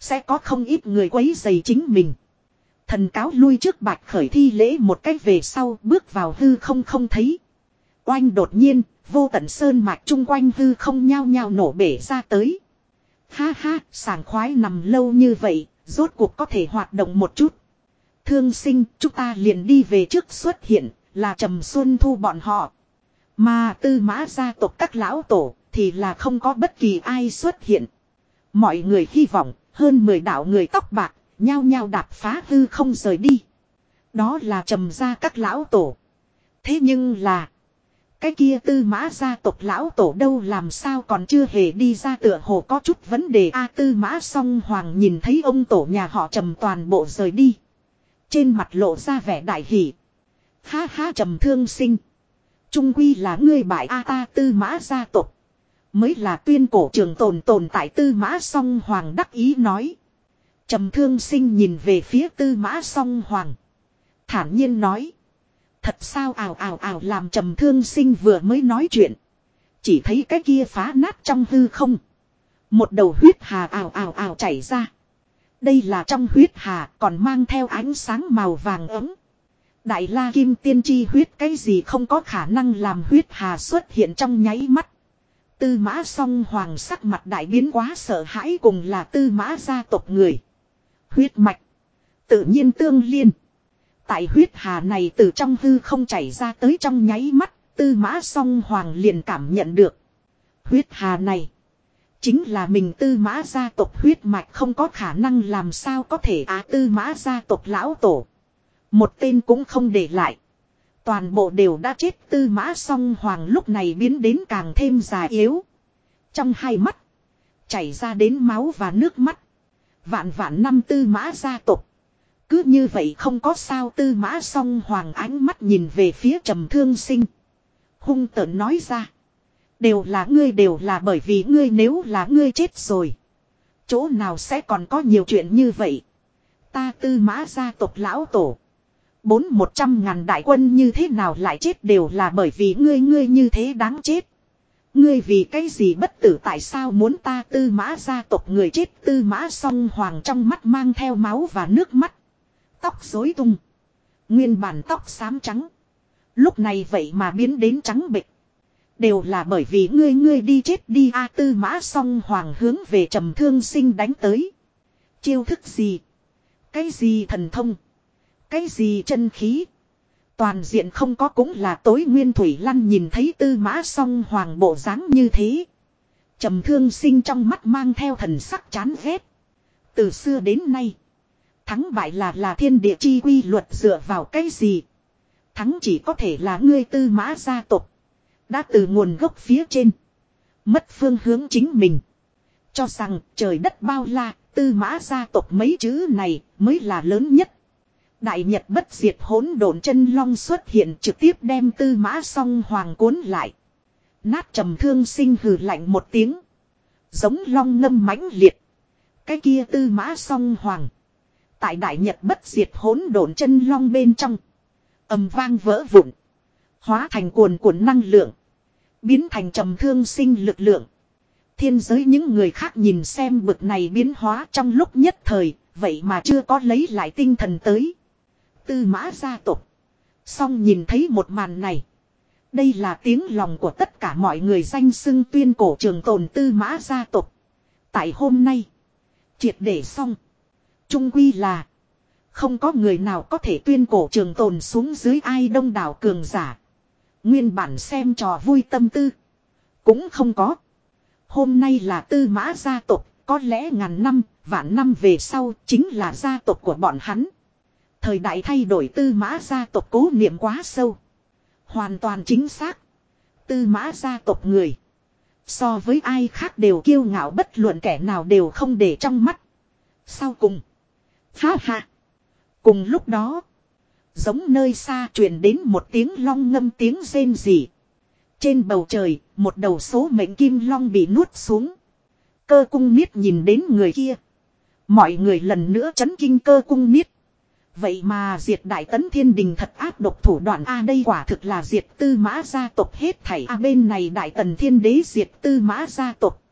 Sẽ có không ít người quấy dày chính mình. Thần cáo lui trước bạch khởi thi lễ một cách về sau bước vào hư không không thấy. Oanh đột nhiên, vô tận sơn mạch chung quanh hư không nhao nhao nổ bể ra tới. Ha ha, sảng khoái nằm lâu như vậy, rốt cuộc có thể hoạt động một chút. Thương sinh, chúng ta liền đi về trước xuất hiện, là trầm xuân thu bọn họ. Mà tư mã gia tộc các lão tổ, thì là không có bất kỳ ai xuất hiện. Mọi người hy vọng, hơn 10 đạo người tóc bạc, nhao nhao đạp phá hư không rời đi. Đó là trầm gia các lão tổ. Thế nhưng là... Cái kia tư mã gia tộc lão tổ đâu làm sao còn chưa hề đi ra tựa hồ có chút vấn đề a tư mã song hoàng nhìn thấy ông tổ nhà họ trầm toàn bộ rời đi. Trên mặt lộ ra vẻ đại hỷ. Ha ha trầm thương sinh. Trung quy là ngươi bại a ta tư mã gia tộc. Mới là tuyên cổ trường tồn tồn tại tư mã song hoàng đắc ý nói. Trầm thương sinh nhìn về phía tư mã song hoàng. Thản nhiên nói. Thật sao ảo ảo ảo làm trầm thương sinh vừa mới nói chuyện. Chỉ thấy cái kia phá nát trong hư không. Một đầu huyết hà ảo ảo ảo chảy ra. Đây là trong huyết hà còn mang theo ánh sáng màu vàng ấm. Đại la kim tiên chi huyết cái gì không có khả năng làm huyết hà xuất hiện trong nháy mắt. Tư mã song hoàng sắc mặt đại biến quá sợ hãi cùng là tư mã gia tộc người. Huyết mạch. Tự nhiên tương liên. Tại huyết hà này từ trong hư không chảy ra tới trong nháy mắt, tư mã song hoàng liền cảm nhận được. Huyết hà này, chính là mình tư mã gia tộc huyết mạch không có khả năng làm sao có thể á tư mã gia tộc lão tổ. Một tên cũng không để lại. Toàn bộ đều đã chết tư mã song hoàng lúc này biến đến càng thêm già yếu. Trong hai mắt, chảy ra đến máu và nước mắt. Vạn vạn năm tư mã gia tộc cứ như vậy không có sao tư mã song hoàng ánh mắt nhìn về phía trầm thương sinh. Hung tợn nói ra. Đều là ngươi đều là bởi vì ngươi nếu là ngươi chết rồi. Chỗ nào sẽ còn có nhiều chuyện như vậy. Ta tư mã gia tộc lão tổ. Bốn một trăm ngàn đại quân như thế nào lại chết đều là bởi vì ngươi ngươi như thế đáng chết. Ngươi vì cái gì bất tử tại sao muốn ta tư mã gia tộc người chết tư mã song hoàng trong mắt mang theo máu và nước mắt. Tóc rối tung. Nguyên bản tóc xám trắng. Lúc này vậy mà biến đến trắng bệch. Đều là bởi vì ngươi ngươi đi chết đi A tư mã song hoàng hướng về trầm thương sinh đánh tới. Chiêu thức gì? Cái gì thần thông? Cái gì chân khí? Toàn diện không có cũng là tối nguyên thủy lăn nhìn thấy tư mã song hoàng bộ dáng như thế. Trầm thương sinh trong mắt mang theo thần sắc chán ghét. Từ xưa đến nay. Thắng bại là là thiên địa chi quy luật dựa vào cái gì. Thắng chỉ có thể là ngươi tư mã gia tộc. Đã từ nguồn gốc phía trên. Mất phương hướng chính mình. Cho rằng trời đất bao la, tư mã gia tộc mấy chữ này mới là lớn nhất. Đại Nhật bất diệt hỗn độn chân long xuất hiện trực tiếp đem tư mã song hoàng cuốn lại. Nát trầm thương sinh hừ lạnh một tiếng. Giống long ngâm mãnh liệt. Cái kia tư mã song hoàng. Tại đại nhật bất diệt hỗn độn chân long bên trong. ầm vang vỡ vụn. Hóa thành cuồn cuộn năng lượng. Biến thành trầm thương sinh lực lượng. Thiên giới những người khác nhìn xem bực này biến hóa trong lúc nhất thời. Vậy mà chưa có lấy lại tinh thần tới. Tư mã gia tộc Xong nhìn thấy một màn này. Đây là tiếng lòng của tất cả mọi người danh xưng tuyên cổ trường tồn tư mã gia tộc Tại hôm nay. Triệt để xong. Trung quy là. Không có người nào có thể tuyên cổ trường tồn xuống dưới ai đông đảo cường giả. Nguyên bản xem trò vui tâm tư. Cũng không có. Hôm nay là tư mã gia tộc, có lẽ ngàn năm, vạn năm về sau chính là gia tộc của bọn hắn. Thời đại thay đổi tư mã gia tộc cố niệm quá sâu. Hoàn toàn chính xác. Tư mã gia tộc người. So với ai khác đều kiêu ngạo bất luận kẻ nào đều không để trong mắt. Sau cùng. Ha ha. Cùng lúc đó. Giống nơi xa truyền đến một tiếng long ngâm tiếng rên rỉ. Trên bầu trời, một đầu số mệnh kim long bị nuốt xuống. Cơ cung niết nhìn đến người kia. Mọi người lần nữa chấn kinh cơ cung niết. Vậy mà diệt đại tấn thiên đình thật áp độc thủ đoạn A đây quả thực là diệt tư mã gia tộc hết thảy A bên này đại tần thiên đế diệt tư mã gia tộc.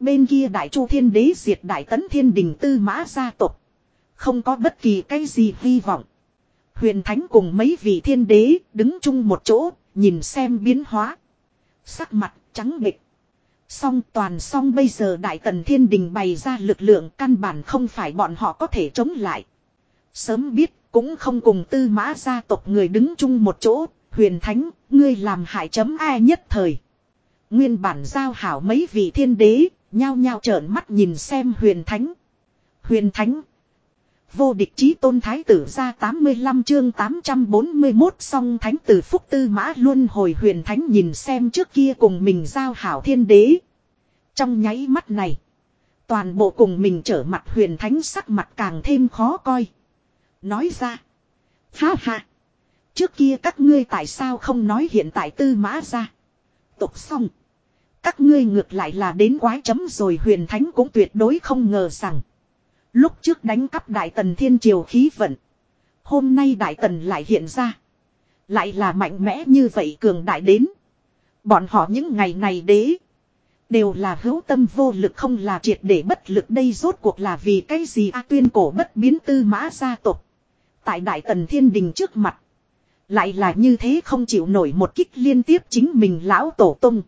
Bên kia đại chu thiên đế diệt đại tấn thiên đình tư mã gia tộc. Không có bất kỳ cái gì hy vọng. Huyền Thánh cùng mấy vị thiên đế đứng chung một chỗ, nhìn xem biến hóa. Sắc mặt trắng bịch. Song toàn song bây giờ Đại Tần Thiên Đình bày ra lực lượng căn bản không phải bọn họ có thể chống lại. Sớm biết cũng không cùng tư mã gia tộc người đứng chung một chỗ, huyền thánh, ngươi làm hại chấm ai nhất thời. Nguyên bản giao hảo mấy vị thiên đế, nhao nhao trợn mắt nhìn xem huyền thánh. Huyền thánh. Vô địch chí tôn thái tử ra 85 chương 841 song thánh tử phúc tư mã luôn hồi huyền thánh nhìn xem trước kia cùng mình giao hảo thiên đế. Trong nháy mắt này. Toàn bộ cùng mình trở mặt huyền thánh sắc mặt càng thêm khó coi. Nói ra. Ha ha. Trước kia các ngươi tại sao không nói hiện tại tư mã ra. Tục xong. Các ngươi ngược lại là đến quái chấm rồi huyền thánh cũng tuyệt đối không ngờ rằng. Lúc trước đánh cắp đại tần thiên triều khí vận. Hôm nay đại tần lại hiện ra. Lại là mạnh mẽ như vậy cường đại đến. Bọn họ những ngày này đế. Đều là hữu tâm vô lực không là triệt để bất lực đây rốt cuộc là vì cái gì a tuyên cổ bất biến tư mã gia tộc Tại đại tần thiên đình trước mặt. Lại là như thế không chịu nổi một kích liên tiếp chính mình lão tổ tung.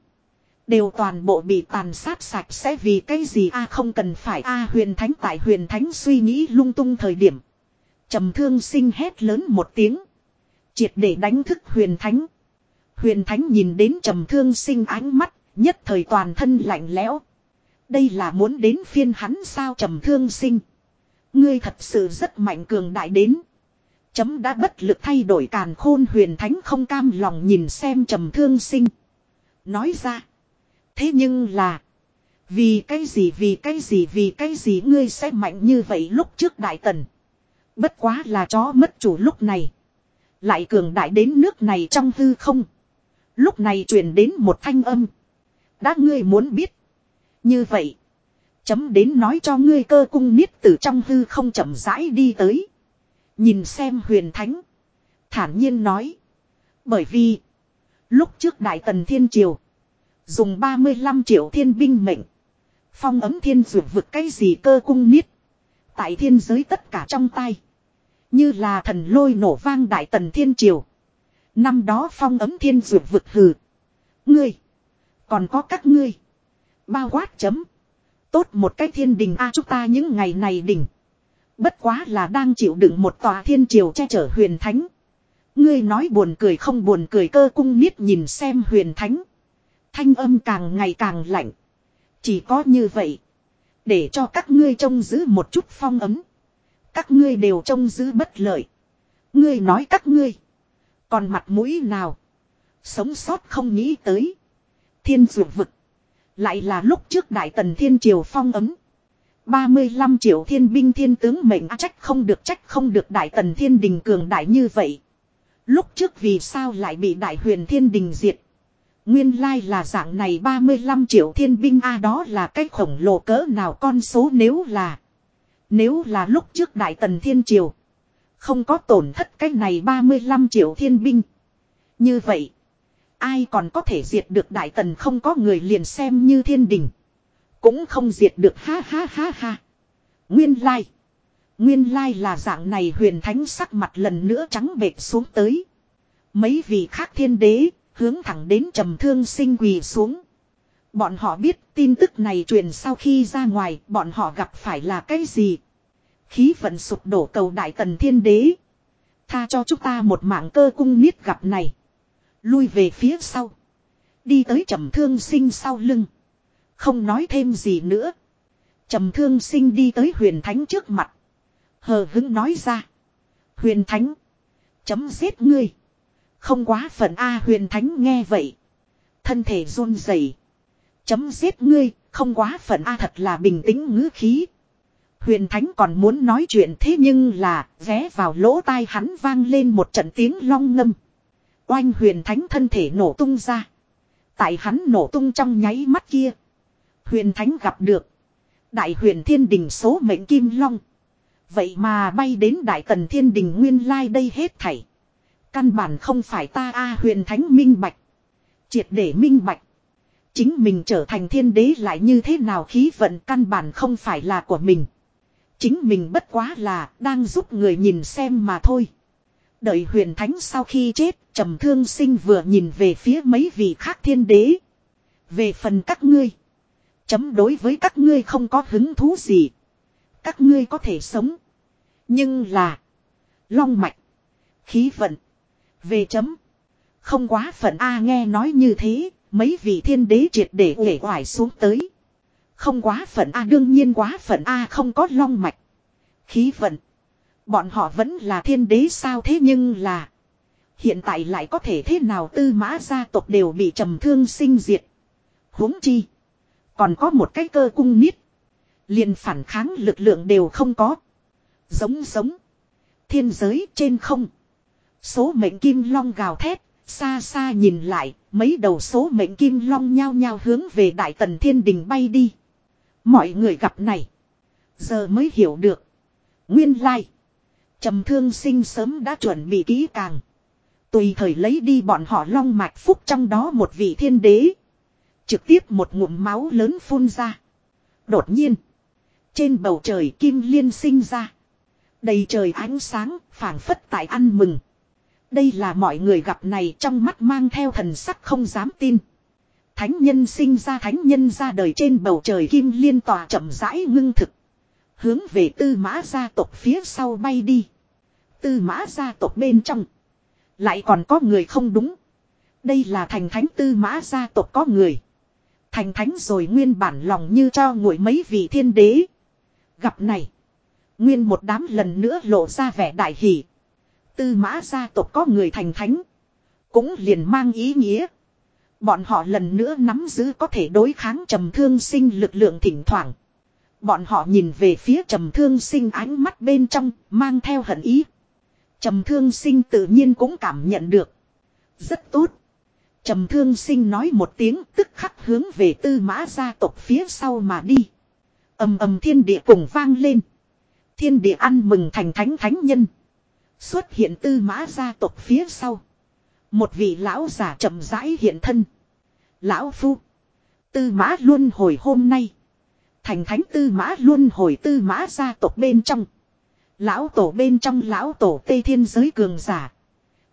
Đều toàn bộ bị tàn sát sạch sẽ vì cái gì a không cần phải a huyền thánh tại huyền thánh suy nghĩ lung tung thời điểm. trầm thương sinh hét lớn một tiếng. Triệt để đánh thức huyền thánh. Huyền thánh nhìn đến trầm thương sinh ánh mắt, nhất thời toàn thân lạnh lẽo. Đây là muốn đến phiên hắn sao trầm thương sinh. Ngươi thật sự rất mạnh cường đại đến. Chấm đã bất lực thay đổi càn khôn huyền thánh không cam lòng nhìn xem trầm thương sinh. Nói ra. Thế nhưng là. Vì cái gì, vì cái gì, vì cái gì ngươi sẽ mạnh như vậy lúc trước đại tần. Bất quá là chó mất chủ lúc này. Lại cường đại đến nước này trong hư không. Lúc này truyền đến một thanh âm. Đã ngươi muốn biết. Như vậy. Chấm đến nói cho ngươi cơ cung niết từ trong hư không chậm rãi đi tới. Nhìn xem huyền thánh. Thản nhiên nói. Bởi vì. Lúc trước Đại Tần Thiên Triều. Dùng 35 triệu thiên binh mệnh. Phong ấm thiên dụ vực cái gì cơ cung niết. Tại thiên giới tất cả trong tay. Như là thần lôi nổ vang Đại Tần Thiên Triều. Năm đó phong ấm thiên dụ vực hừ. Ngươi. Còn có các ngươi. Bao quát chấm. Tốt một cái thiên đình a, chúng ta những ngày này đỉnh. Bất quá là đang chịu đựng một tòa thiên triều che chở huyền thánh. Ngươi nói buồn cười không buồn cười cơ cung niết nhìn xem huyền thánh. Thanh âm càng ngày càng lạnh. Chỉ có như vậy. Để cho các ngươi trông giữ một chút phong ấm. Các ngươi đều trông giữ bất lợi. Ngươi nói các ngươi. Còn mặt mũi nào. Sống sót không nghĩ tới. Thiên dụ vực. Lại là lúc trước đại tần thiên triều phong ấm. 35 triệu thiên binh thiên tướng mệnh à, trách không được, trách không được đại tần thiên đình cường đại như vậy. Lúc trước vì sao lại bị đại huyền thiên đình diệt. Nguyên lai là dạng này 35 triệu thiên binh a đó là cái khổng lồ cỡ nào con số nếu là. Nếu là lúc trước đại tần thiên triều. Không có tổn thất cái này 35 triệu thiên binh. Như vậy. Ai còn có thể diệt được đại tần không có người liền xem như thiên đình. Cũng không diệt được, ha ha ha ha. Nguyên lai. Nguyên lai là dạng này, huyền thánh sắc mặt lần nữa trắng bệt xuống tới. Mấy vị khác thiên đế hướng thẳng đến trầm thương sinh quỳ xuống. Bọn họ biết tin tức này truyền sau khi ra ngoài, bọn họ gặp phải là cái gì. Khí vận sụp đổ cầu đại tần thiên đế. Tha cho chúng ta một mạng cơ cung niết gặp này. Lui về phía sau. Đi tới trầm thương sinh sau lưng. Không nói thêm gì nữa. trầm thương sinh đi tới huyền thánh trước mặt. Hờ hứng nói ra. Huyền thánh. Chấm giết ngươi. Không quá phận A huyền thánh nghe vậy. Thân thể run rẩy. Chấm giết ngươi. Không quá phận A thật là bình tĩnh ngữ khí. Huyền thánh còn muốn nói chuyện thế nhưng là ghé vào lỗ tai hắn vang lên một trận tiếng long ngâm. Oanh huyền thánh thân thể nổ tung ra. Tại hắn nổ tung trong nháy mắt kia. Huyền Thánh gặp được. Đại huyền thiên đình số mệnh kim long. Vậy mà bay đến đại tần thiên đình nguyên lai đây hết thảy. Căn bản không phải ta a huyền thánh minh bạch. Triệt để minh bạch. Chính mình trở thành thiên đế lại như thế nào khí vận căn bản không phải là của mình. Chính mình bất quá là đang giúp người nhìn xem mà thôi. Đợi huyền thánh sau khi chết, trầm thương sinh vừa nhìn về phía mấy vị khác thiên đế. Về phần các ngươi. Chấm đối với các ngươi không có hứng thú gì. Các ngươi có thể sống. Nhưng là. Long mạch. Khí vận. Về chấm. Không quá phận A nghe nói như thế. Mấy vị thiên đế triệt để uể oải xuống tới. Không quá phận A đương nhiên quá phận A không có long mạch. Khí vận. Bọn họ vẫn là thiên đế sao thế nhưng là. Hiện tại lại có thể thế nào tư mã gia tộc đều bị trầm thương sinh diệt. huống chi. Còn có một cái cơ cung nít. liền phản kháng lực lượng đều không có. Giống giống. Thiên giới trên không. Số mệnh kim long gào thét. Xa xa nhìn lại. Mấy đầu số mệnh kim long nhao nhao hướng về đại tần thiên đình bay đi. Mọi người gặp này. Giờ mới hiểu được. Nguyên lai. trầm thương sinh sớm đã chuẩn bị kỹ càng. Tùy thời lấy đi bọn họ long mạch phúc trong đó một vị thiên đế. Trực tiếp một ngụm máu lớn phun ra. Đột nhiên. Trên bầu trời kim liên sinh ra. Đầy trời ánh sáng, phảng phất tại ăn mừng. Đây là mọi người gặp này trong mắt mang theo thần sắc không dám tin. Thánh nhân sinh ra thánh nhân ra đời trên bầu trời kim liên tòa chậm rãi ngưng thực. Hướng về tư mã gia tộc phía sau bay đi. Tư mã gia tộc bên trong. Lại còn có người không đúng. Đây là thành thánh tư mã gia tộc có người. Thành thánh rồi nguyên bản lòng như cho nguội mấy vị thiên đế. Gặp này. Nguyên một đám lần nữa lộ ra vẻ đại hỷ. Tư mã gia tộc có người thành thánh. Cũng liền mang ý nghĩa. Bọn họ lần nữa nắm giữ có thể đối kháng trầm thương sinh lực lượng thỉnh thoảng. Bọn họ nhìn về phía trầm thương sinh ánh mắt bên trong, mang theo hận ý. Trầm thương sinh tự nhiên cũng cảm nhận được. Rất tốt. Trầm thương sinh nói một tiếng tức khắc hướng về tư mã gia tộc phía sau mà đi. ầm ầm thiên địa cùng vang lên. Thiên địa ăn mừng thành thánh thánh nhân. Xuất hiện tư mã gia tộc phía sau. Một vị lão giả chậm rãi hiện thân. Lão phu. Tư mã luôn hồi hôm nay. Thành thánh tư mã luôn hồi tư mã gia tộc bên trong. Lão tổ bên trong lão tổ tây thiên giới cường giả.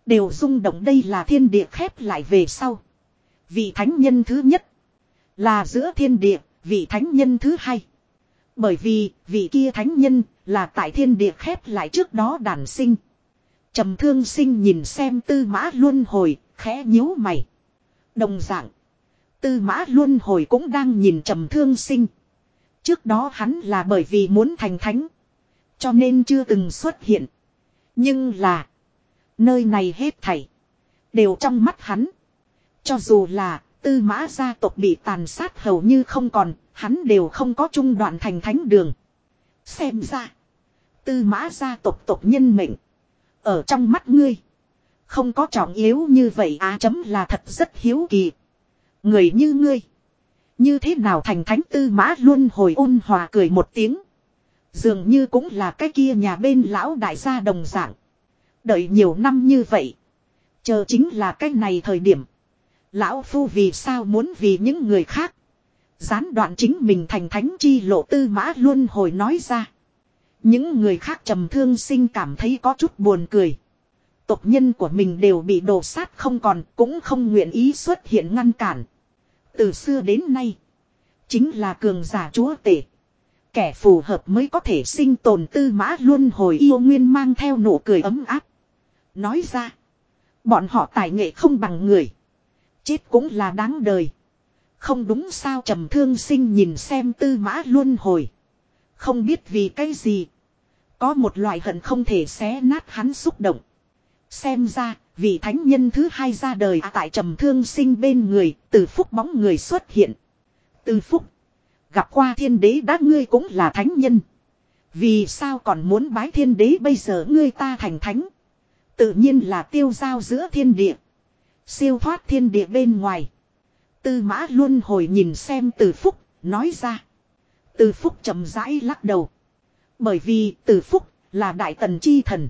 Đều rung động đây là thiên địa khép lại về sau. Vị thánh nhân thứ nhất. Là giữa thiên địa, vị thánh nhân thứ hai. Bởi vì, vị kia thánh nhân, là tại thiên địa khép lại trước đó đàn sinh. trầm thương sinh nhìn xem tư mã luân hồi, khẽ nhíu mày. Đồng dạng. Tư mã luân hồi cũng đang nhìn trầm thương sinh. Trước đó hắn là bởi vì muốn thành thánh. Cho nên chưa từng xuất hiện. Nhưng là. Nơi này hết thảy. Đều trong mắt hắn. Cho dù là, tư mã gia tộc bị tàn sát hầu như không còn. Hắn đều không có trung đoạn thành thánh đường. Xem ra. Tư mã gia tộc tộc nhân mệnh. Ở trong mắt ngươi. Không có trọng yếu như vậy á chấm là thật rất hiếu kỳ. Người như ngươi. Như thế nào thành thánh tư mã luôn hồi ôn hòa cười một tiếng. Dường như cũng là cái kia nhà bên lão đại gia đồng dạng. Đợi nhiều năm như vậy. Chờ chính là cái này thời điểm. Lão phu vì sao muốn vì những người khác. Gián đoạn chính mình thành thánh chi lộ tư mã luôn hồi nói ra. Những người khác trầm thương sinh cảm thấy có chút buồn cười. Tộc nhân của mình đều bị đổ sát không còn, cũng không nguyện ý xuất hiện ngăn cản. Từ xưa đến nay. Chính là cường giả chúa tể. Kẻ phù hợp mới có thể sinh tồn tư mã luôn hồi yêu nguyên mang theo nụ cười ấm áp. Nói ra. Bọn họ tài nghệ không bằng người. Chết cũng là đáng đời. Không đúng sao trầm thương sinh nhìn xem tư mã luôn hồi. Không biết vì cái gì. Có một loại hận không thể xé nát hắn xúc động. Xem ra, vị thánh nhân thứ hai ra đời à, tại trầm thương sinh bên người, từ phúc bóng người xuất hiện. Từ phúc. Gặp qua thiên đế đã ngươi cũng là thánh nhân. Vì sao còn muốn bái thiên đế bây giờ ngươi ta thành thánh. Tự nhiên là tiêu giao giữa thiên địa. Siêu thoát thiên địa bên ngoài. Tư mã luôn hồi nhìn xem từ phúc, nói ra. Từ phúc chậm rãi lắc đầu. Bởi vì từ phúc là đại tần chi thần.